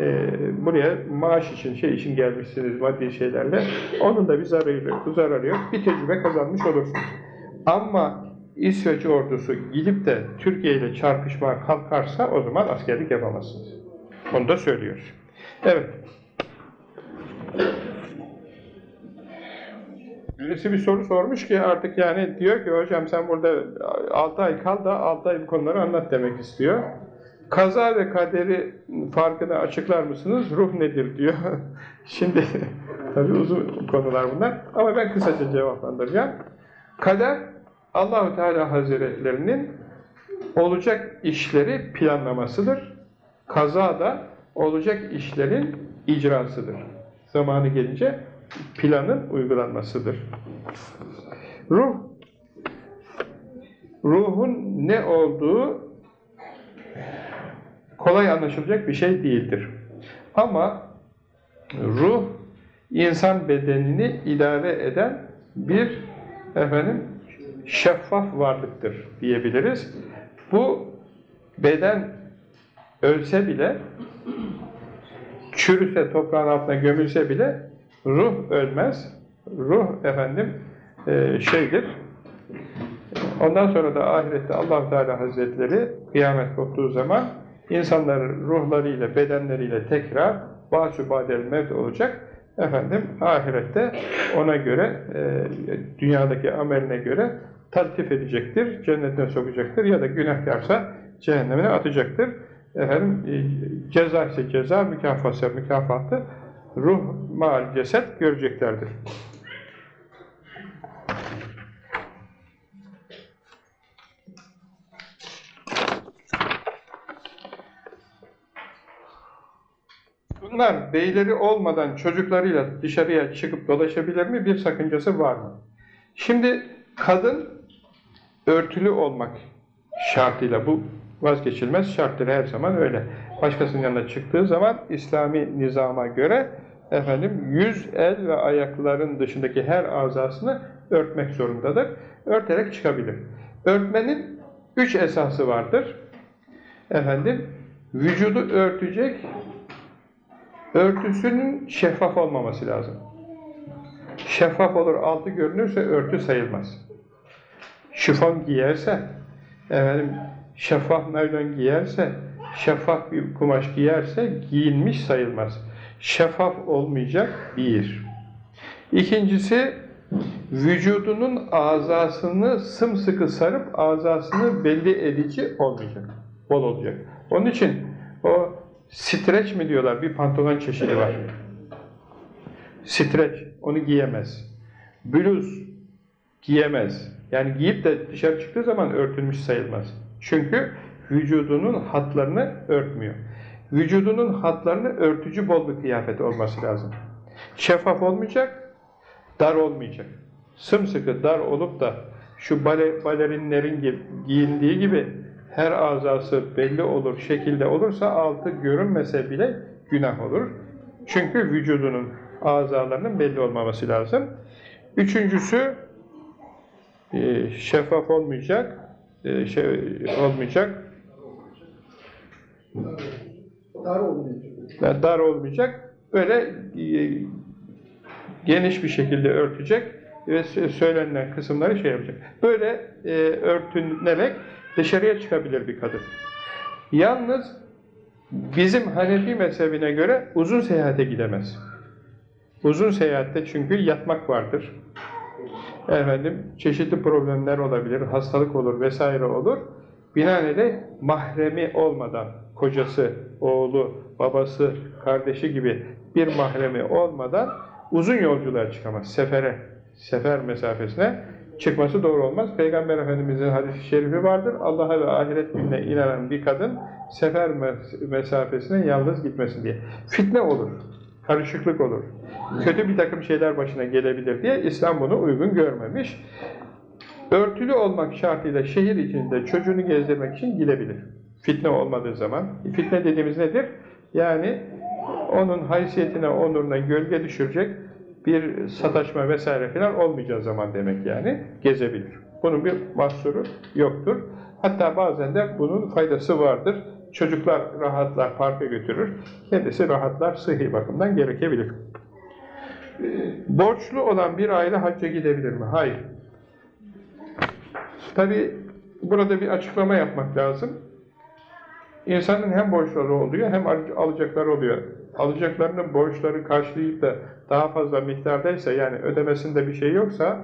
e, buraya maaş için, şey için gelmişsiniz maddi şeylerle. Onun da bir zararı, yok. Bir tecrübe kazanmış olursunuz. Ama İsveç ordusu gidip de Türkiye ile çarpışmaya kalkarsa o zaman askerlik yapamazsınız. Onu da söylüyoruz. Evet. Birisi bir soru sormuş ki artık yani diyor ki hocam sen burada 6 ay kal da 6 ay bu konuları anlat demek istiyor. Kaza ve kaderi farkını açıklar mısınız? Ruh nedir diyor. Şimdi tabii uzun konular bunlar ama ben kısaca cevaplandıracağım. Kader Allahu Teala Hazretlerinin olacak işleri planlamasıdır. Kaza da olacak işlerin icrasıdır. Zamanı gelince planın uygulanmasıdır. Ruh, ruhun ne olduğu kolay anlaşılacak bir şey değildir. Ama ruh, insan bedenini idare eden bir efendim şeffaf varlıktır diyebiliriz. Bu beden ölse bile, çürüse, toprağın altına gömülse bile ruh ölmez. Ruh efendim e, şeydir. Ondan sonra da ahirette allah Teala Hazretleri kıyamet koptuğu zaman insanların ruhlarıyla, bedenleriyle tekrar basü badel mevt olacak. Efendim ahirette ona göre, e, dünyadaki ameline göre taltif edecektir, cennetine sokacaktır ya da günahkarsa cehennemine atacaktır. Efendim e, ceza ise ceza, mükafat ise mükafatı ruh mal ceset göreceklerdir. Bunlar beyleri olmadan çocuklarıyla dışarıya çıkıp dolaşabilir mi? Bir sakıncası var mı? Şimdi kadın örtülü olmak şartıyla bu vazgeçilmez şarttır her zaman öyle. Başkasının yanına çıktığı zaman İslami nizama göre efendim yüz, el ve ayakların dışındaki her azasını örtmek zorundadır. Örterek çıkabilir. Örtmenin üç esası vardır. Efendim, vücudu örtecek, örtüsünün şeffaf olmaması lazım. Şeffaf olur, altı görünürse örtü sayılmaz. Şifon giyerse, efendim, şeffaf naylon giyerse, şeffaf bir kumaş giyerse giyinmiş sayılmaz. Şeffaf olmayacak bir. İkincisi, vücudunun azasını sımsıkı sarıp azasını belli edici olmayacak. Bol olacak. Onun için o streç mi diyorlar bir pantolon çeşidi var. Streç, onu giyemez. Bluz giyemez. Yani giyip de dışarı çıktığı zaman örtülmüş sayılmaz. Çünkü vücudunun hatlarını örtmüyor. Vücudunun hatlarını örtücü bol bir kıyafet olması lazım. Şeffaf olmayacak, dar olmayacak. Sımsıkı dar olup da şu bale, balerinlerin gibi, giyindiği gibi her azası belli olur, şekilde olursa altı görünmese bile günah olur. Çünkü vücudunun azalarının belli olmaması lazım. Üçüncüsü şeffaf olmayacak, e, şey olmayacak, Dar olmayacak. dar olmayacak, böyle e, geniş bir şekilde örtecek ve sö- söylenilen kısımları şey yapacak. Böyle e, örtünerek dışarıya çıkabilir bir kadın. Yalnız bizim Hanefi mezhebine göre uzun seyahate gidemez. Uzun seyahatte çünkü yatmak vardır. Efendim, çeşitli problemler olabilir, hastalık olur vesaire olur. Binaenaleyh mahremi olmadan, kocası, oğlu, babası, kardeşi gibi bir mahremi olmadan uzun yolculuğa çıkamaz, sefere, sefer mesafesine çıkması doğru olmaz. Peygamber Efendimiz'in hadis-i şerifi vardır. Allah'a ve ahiret gününe inanan bir kadın sefer mes- mesafesine yalnız gitmesin diye. Fitne olur, karışıklık olur. Kötü bir takım şeyler başına gelebilir diye İslam bunu uygun görmemiş. Örtülü olmak şartıyla şehir içinde çocuğunu gezdirmek için gidebilir. Fitne olmadığı zaman. Fitne dediğimiz nedir? Yani onun haysiyetine, onuruna gölge düşürecek bir sataşma vesaire falan olmayacağı zaman demek yani gezebilir. Bunun bir mahsuru yoktur. Hatta bazen de bunun faydası vardır. Çocuklar rahatlar, parka götürür. Kendisi rahatlar, sıhhi bakımdan gerekebilir. Ee, Borçlu olan bir aile hacca gidebilir mi? Hayır. Tabi burada bir açıklama yapmak lazım. İnsanın hem borçları oluyor hem al- alacakları oluyor. Alacaklarının borçları karşılayıp da daha fazla miktardaysa yani ödemesinde bir şey yoksa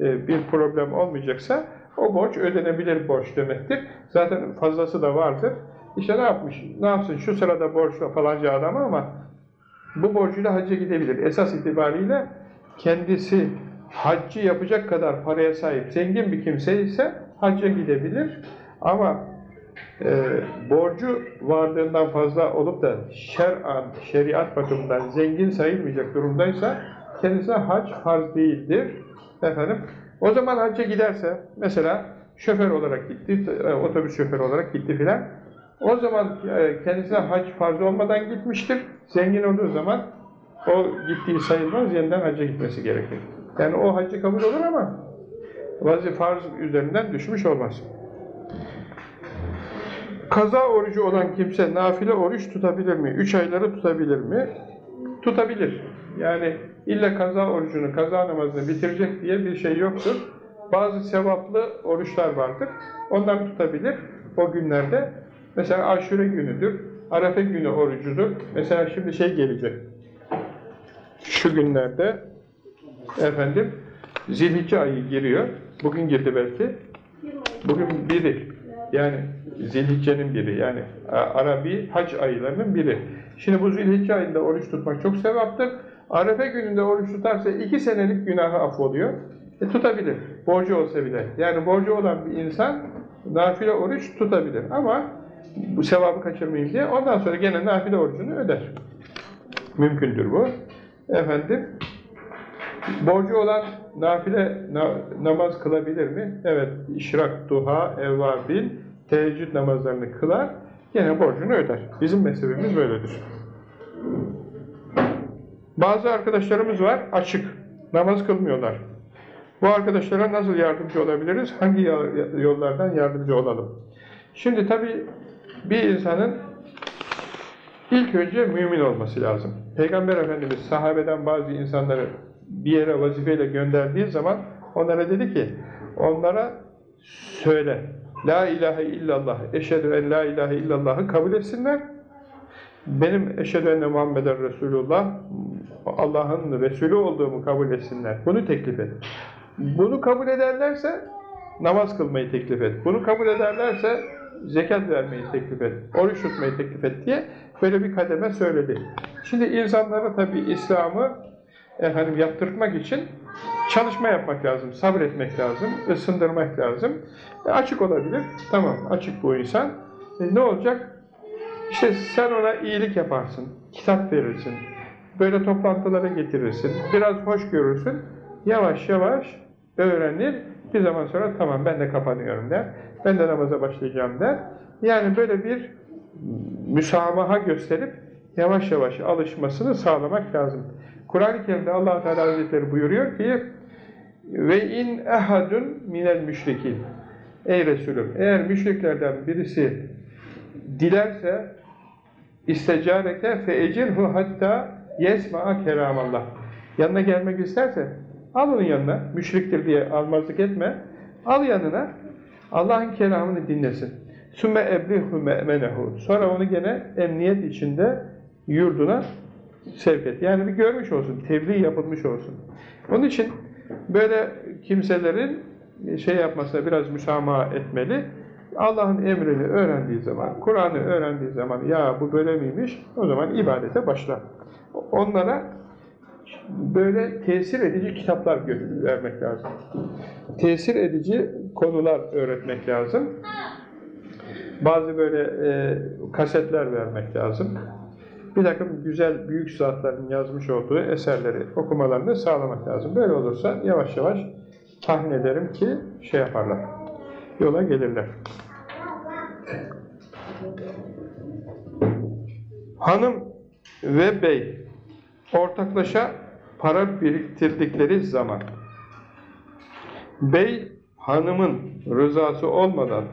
e, bir problem olmayacaksa o borç ödenebilir borç demektir. Zaten fazlası da vardır. İşte ne yapmış? Ne yapsın? Şu sırada borçla falanca adama ama bu borcuyla hacca gidebilir. Esas itibariyle kendisi haccı yapacak kadar paraya sahip zengin bir kimse ise hacca gidebilir. Ama e, borcu varlığından fazla olup da şer'an, şeriat bakımından zengin sayılmayacak durumdaysa kendisine hac farz değildir. Efendim, o zaman hacca giderse, mesela şoför olarak gitti, e, otobüs şoförü olarak gitti filan, o zaman e, kendisine hac farz olmadan gitmiştir. Zengin olduğu zaman o gittiği sayılmaz, yeniden hacca gitmesi gerekir. Yani o haccı kabul olur ama vazife farz üzerinden düşmüş olmaz. Kaza orucu olan kimse nafile oruç tutabilir mi? Üç ayları tutabilir mi? Tutabilir. Yani illa kaza orucunu, kaza namazını bitirecek diye bir şey yoktur. Bazı sevaplı oruçlar vardır. Onları tutabilir o günlerde. Mesela aşure günüdür, arefe günü orucudur. Mesela şimdi şey gelecek. Şu günlerde efendim Zilhicce ayı giriyor. Bugün girdi belki. Bugün biri. Yani Zilhicce'nin biri. Yani Arabi hac aylarının biri. Şimdi bu Zilhicce ayında oruç tutmak çok sevaptır. Arefe gününde oruç tutarsa iki senelik günahı affoluyor. E, tutabilir. Borcu olsa bile. Yani borcu olan bir insan nafile oruç tutabilir. Ama bu sevabı kaçırmayayım diye ondan sonra gene nafile orucunu öder. Mümkündür bu. Efendim, borcu olan nafile na- namaz kılabilir mi? Evet, işrak, duha, evvabil, teheccüd namazlarını kılar, gene borcunu öder. Bizim mezhebimiz böyledir. Bazı arkadaşlarımız var, açık, namaz kılmıyorlar. Bu arkadaşlara nasıl yardımcı olabiliriz? Hangi yollardan yardımcı olalım? Şimdi tabii bir insanın ilk önce mümin olması lazım. Peygamber Efendimiz sahabeden bazı insanları bir yere vazifeyle gönderdiği zaman onlara dedi ki onlara söyle La ilahe illallah, eşhedü en la ilahe illallah'ı kabul etsinler. Benim eşhedü enne Muhammeden Resulullah, Allah'ın Resulü olduğumu kabul etsinler. Bunu teklif et. Bunu kabul ederlerse namaz kılmayı teklif et. Bunu kabul ederlerse zekat vermeyi teklif et. Oruç tutmayı teklif et diye böyle bir kademe söyledi. Şimdi insanlara tabi İslam'ı efendim yaptırtmak için çalışma yapmak lazım, sabretmek lazım, ısındırmak lazım. E, açık olabilir. Tamam, açık bu insan. E, ne olacak? İşte sen ona iyilik yaparsın, kitap verirsin, böyle toplantılara getirirsin, biraz hoş görürsün, yavaş yavaş öğrenir, bir zaman sonra tamam ben de kapanıyorum der, ben de namaza başlayacağım der. Yani böyle bir müsamaha gösterip yavaş yavaş alışmasını sağlamak lazım. Kur'an-ı Kerim'de allah Teala Hazretleri buyuruyor ki ve in ehadun minel müşrikin Ey Resulüm eğer müşriklerden birisi dilerse istecareke fe ecirhu hatta yesma'a keramallah yanına gelmek isterse al onun yanına müşriktir diye almazlık etme al yanına Allah'ın kelamını dinlesin sümme eblihu me'menehu sonra onu gene emniyet içinde yurduna sevk et. Yani bir görmüş olsun, tebliğ yapılmış olsun. Onun için böyle kimselerin şey yapmasına biraz müsamaha etmeli. Allah'ın emrini öğrendiği zaman, Kur'an'ı öğrendiği zaman ya bu böyle miymiş? O zaman ibadete başlar. Onlara böyle tesir edici kitaplar vermek lazım. Tesir edici konular öğretmek lazım. Bazı böyle e, kasetler vermek lazım. Bir takım güzel büyük zatların yazmış olduğu eserleri okumalarını sağlamak lazım. Böyle olursa yavaş yavaş tahmin ederim ki şey yaparlar, yola gelirler. Hanım ve bey ortaklaşa para biriktirdikleri zaman bey hanımın rızası olmadan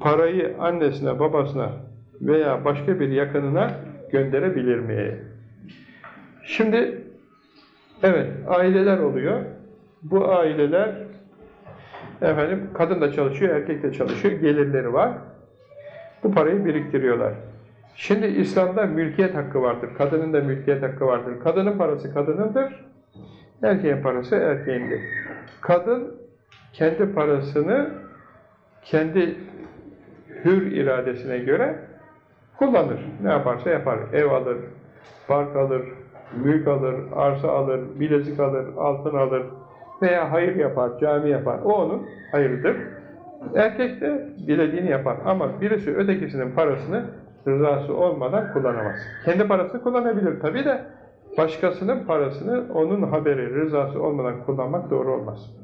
parayı annesine, babasına veya başka bir yakınına gönderebilir mi? Şimdi evet aileler oluyor. Bu aileler efendim kadın da çalışıyor, erkek de çalışıyor, gelirleri var. Bu parayı biriktiriyorlar. Şimdi İslam'da mülkiyet hakkı vardır. Kadının da mülkiyet hakkı vardır. Kadının parası kadınındır. Erkeğin parası erkeğindir. Kadın kendi parasını kendi hür iradesine göre kullanır. Ne yaparsa yapar. Ev alır, park alır, mülk alır, arsa alır, bilezik alır, altın alır veya hayır yapar, cami yapar. O onun hayırıdır. Erkek de dilediğini yapar. Ama birisi ötekisinin parasını rızası olmadan kullanamaz. Kendi parasını kullanabilir tabii de başkasının parasını onun haberi, rızası olmadan kullanmak doğru olmaz.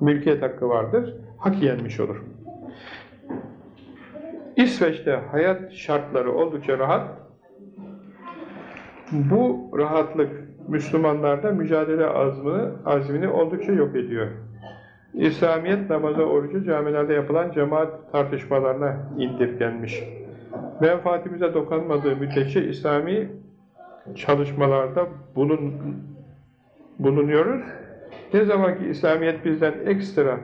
Mülkiyet hakkı vardır. Hak yenmiş olur. İsveç'te hayat şartları oldukça rahat. Bu rahatlık Müslümanlarda mücadele azmini, azmini oldukça yok ediyor. İslamiyet namazı orucu camilerde yapılan cemaat tartışmalarına indirgenmiş. Menfaatimize dokunmadığı müddetçe İslami çalışmalarda bulun, bulunuyoruz. Ne zaman ki İslamiyet bizden ekstra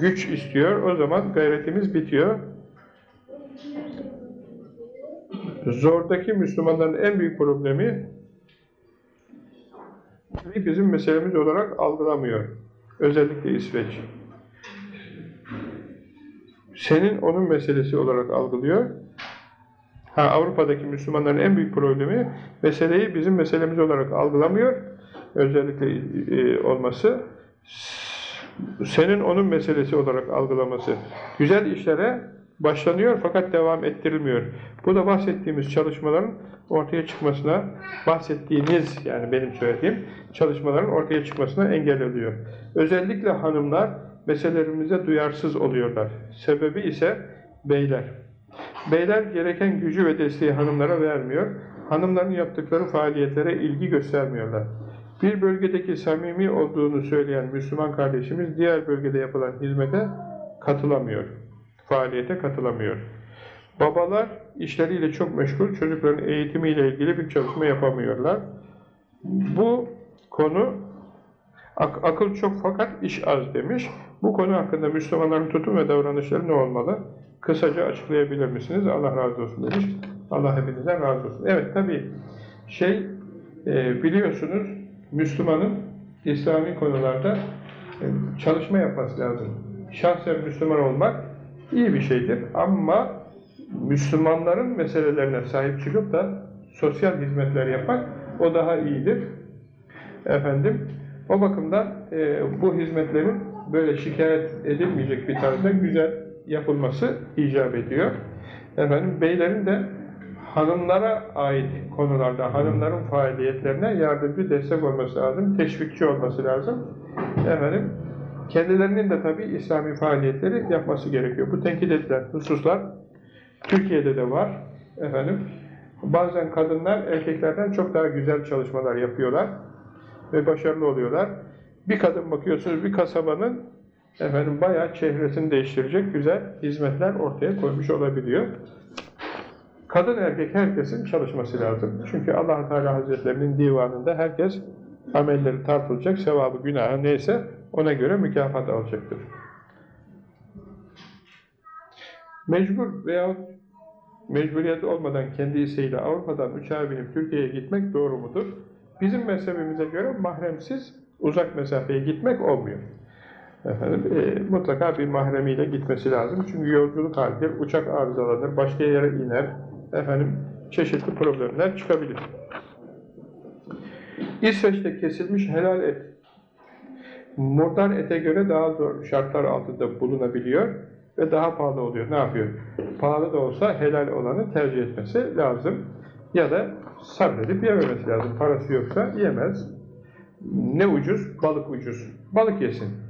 güç istiyor, o zaman gayretimiz bitiyor. Zordaki Müslümanların en büyük problemi bizim meselemiz olarak algılamıyor. Özellikle İsveç. Senin onun meselesi olarak algılıyor. Ha, Avrupa'daki Müslümanların en büyük problemi meseleyi bizim meselemiz olarak algılamıyor. Özellikle e, olması senin onun meselesi olarak algılaması. Güzel işlere başlanıyor fakat devam ettirilmiyor. Bu da bahsettiğimiz çalışmaların ortaya çıkmasına, bahsettiğiniz yani benim söylediğim çalışmaların ortaya çıkmasına engel oluyor. Özellikle hanımlar meselelerimize duyarsız oluyorlar. Sebebi ise beyler. Beyler gereken gücü ve desteği hanımlara vermiyor. Hanımların yaptıkları faaliyetlere ilgi göstermiyorlar. Bir bölgedeki samimi olduğunu söyleyen Müslüman kardeşimiz diğer bölgede yapılan hizmete katılamıyor. Faaliyete katılamıyor. Babalar işleriyle çok meşgul, çocukların eğitimiyle ilgili bir çalışma yapamıyorlar. Bu konu ak akıl çok fakat iş az demiş. Bu konu hakkında Müslümanların tutum ve davranışları ne olmalı? Kısaca açıklayabilir misiniz? Allah razı olsun demiş. Allah hepinizden razı olsun. Evet tabi şey e, biliyorsunuz Müslümanın İslami konularda e, çalışma yapması lazım. Şahsen Müslüman olmak iyi bir şeydir ama Müslümanların meselelerine sahip çıkıp da sosyal hizmetler yapmak o daha iyidir. Efendim o bakımdan e, bu hizmetlerin böyle şikayet edilmeyecek bir tarzda güzel yapılması icap ediyor. Efendim beylerin de hanımlara ait konularda hanımların faaliyetlerine yardımcı destek olması lazım, teşvikçi olması lazım. Efendim kendilerinin de tabii İslami faaliyetleri yapması gerekiyor. Bu tenkit edilen hususlar Türkiye'de de var. Efendim bazen kadınlar erkeklerden çok daha güzel çalışmalar yapıyorlar ve başarılı oluyorlar. Bir kadın bakıyorsunuz bir kasabanın efendim bayağı çehresini değiştirecek güzel hizmetler ortaya koymuş olabiliyor. Kadın erkek herkesin çalışması lazım. Çünkü allah Teala Hazretlerinin divanında herkes amelleri tartılacak, sevabı, günahı neyse ona göre mükafat alacaktır. Mecbur veyahut mecburiyet olmadan kendi isteğiyle Avrupa'dan uçağa binip Türkiye'ye gitmek doğru mudur? Bizim mezhebimize göre mahremsiz uzak mesafeye gitmek olmuyor. Efendim, e, mutlaka bir mahremiyle gitmesi lazım. Çünkü yolculuk halidir, uçak arızalanır, başka yere iner, efendim çeşitli problemler çıkabilir. İsveç'te kesilmiş helal et, murdar ete göre daha zor şartlar altında bulunabiliyor ve daha pahalı oluyor. Ne yapıyor? Pahalı da olsa helal olanı tercih etmesi lazım. Ya da sabredip yememesi lazım. Parası yoksa yemez. Ne ucuz? Balık ucuz. Balık yesin.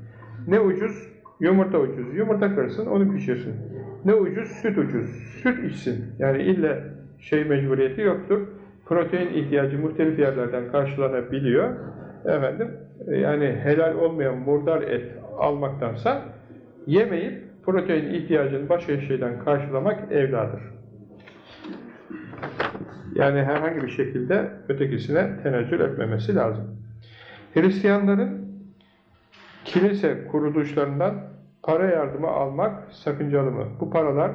Ne ucuz? Yumurta ucuz. Yumurta kırsın, onu pişirsin. Ne ucuz? Süt ucuz. Süt içsin. Yani ille şey mecburiyeti yoktur. Protein ihtiyacı muhtelif yerlerden karşılanabiliyor. Efendim, e, yani helal olmayan murdar et almaktansa yemeyip protein ihtiyacını başka şeyden karşılamak evladır. Yani herhangi bir şekilde ötekisine tenezzül etmemesi lazım. Hristiyanların kilise kuruluşlarından para yardımı almak sakıncalı mı? Bu paralar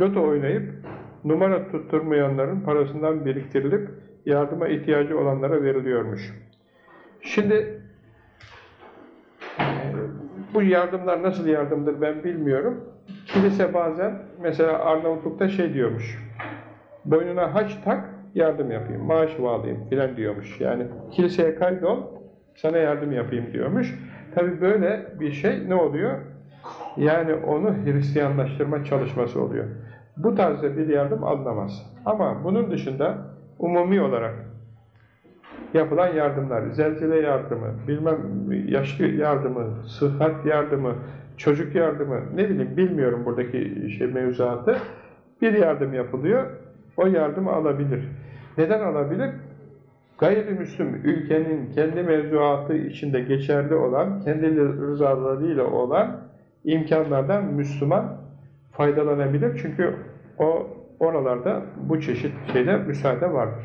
loto oynayıp numara tutturmayanların parasından biriktirilip yardıma ihtiyacı olanlara veriliyormuş. Şimdi e, bu yardımlar nasıl yardımdır ben bilmiyorum. Kilise bazen mesela Arnavutluk'ta şey diyormuş. Boynuna haç tak yardım yapayım, maaş bağlayayım filan diyormuş. Yani kiliseye kaydol sana yardım yapayım diyormuş. Tabi böyle bir şey ne oluyor? Yani onu Hristiyanlaştırma çalışması oluyor. Bu tarzda bir yardım alınamaz. Ama bunun dışında umumi olarak yapılan yardımlar, zelzele yardımı, bilmem yaşlı yardımı, sıhhat yardımı, çocuk yardımı, ne bileyim bilmiyorum buradaki şey mevzuatı. Bir yardım yapılıyor, o yardımı alabilir. Neden alabilir? Gayrimüslim ülkenin kendi mevzuatı içinde geçerli olan, kendi rızalarıyla olan imkanlardan Müslüman faydalanabilir. Çünkü o oralarda bu çeşit şeyler müsaade vardır.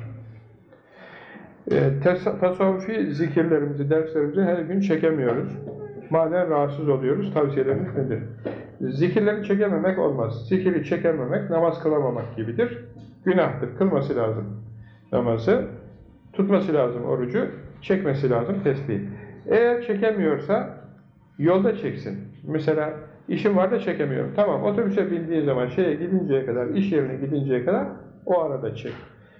E, tasavvufi zikirlerimizi, derslerimizi her gün çekemiyoruz. Manen rahatsız oluyoruz. Tavsiyeleriniz nedir? Zikirleri çekememek olmaz. Zikiri çekememek, namaz kılamamak gibidir. Günahtır. Kılması lazım namazı. Tutması lazım orucu. Çekmesi lazım tesbih. Eğer çekemiyorsa yolda çeksin. Mesela işim var da çekemiyorum. Tamam otobüse bindiği zaman şeye gidinceye kadar, iş yerine gidinceye kadar o arada çek.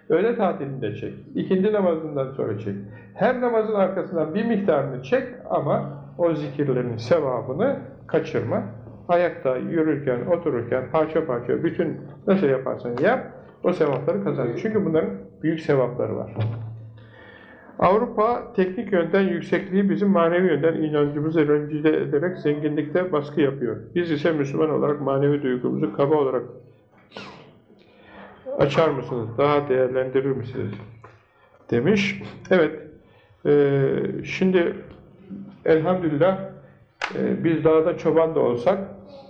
Öğle tatilinde çek. İkindi namazından sonra çek. Her namazın arkasından bir miktarını çek ama o zikirlerin sevabını kaçırma. Ayakta, yürürken, otururken, parça parça, bütün nasıl yaparsan yap, o sevapları kazan. Çünkü bunların büyük sevapları var. Avrupa teknik yönden yüksekliği bizim manevi yönden inancımızı rencide ederek zenginlikte baskı yapıyor. Biz ise Müslüman olarak manevi duygumuzu kaba olarak açar mısınız? Daha değerlendirir misiniz? Demiş. Evet. Ee, şimdi elhamdülillah e, biz dağda çoban da olsak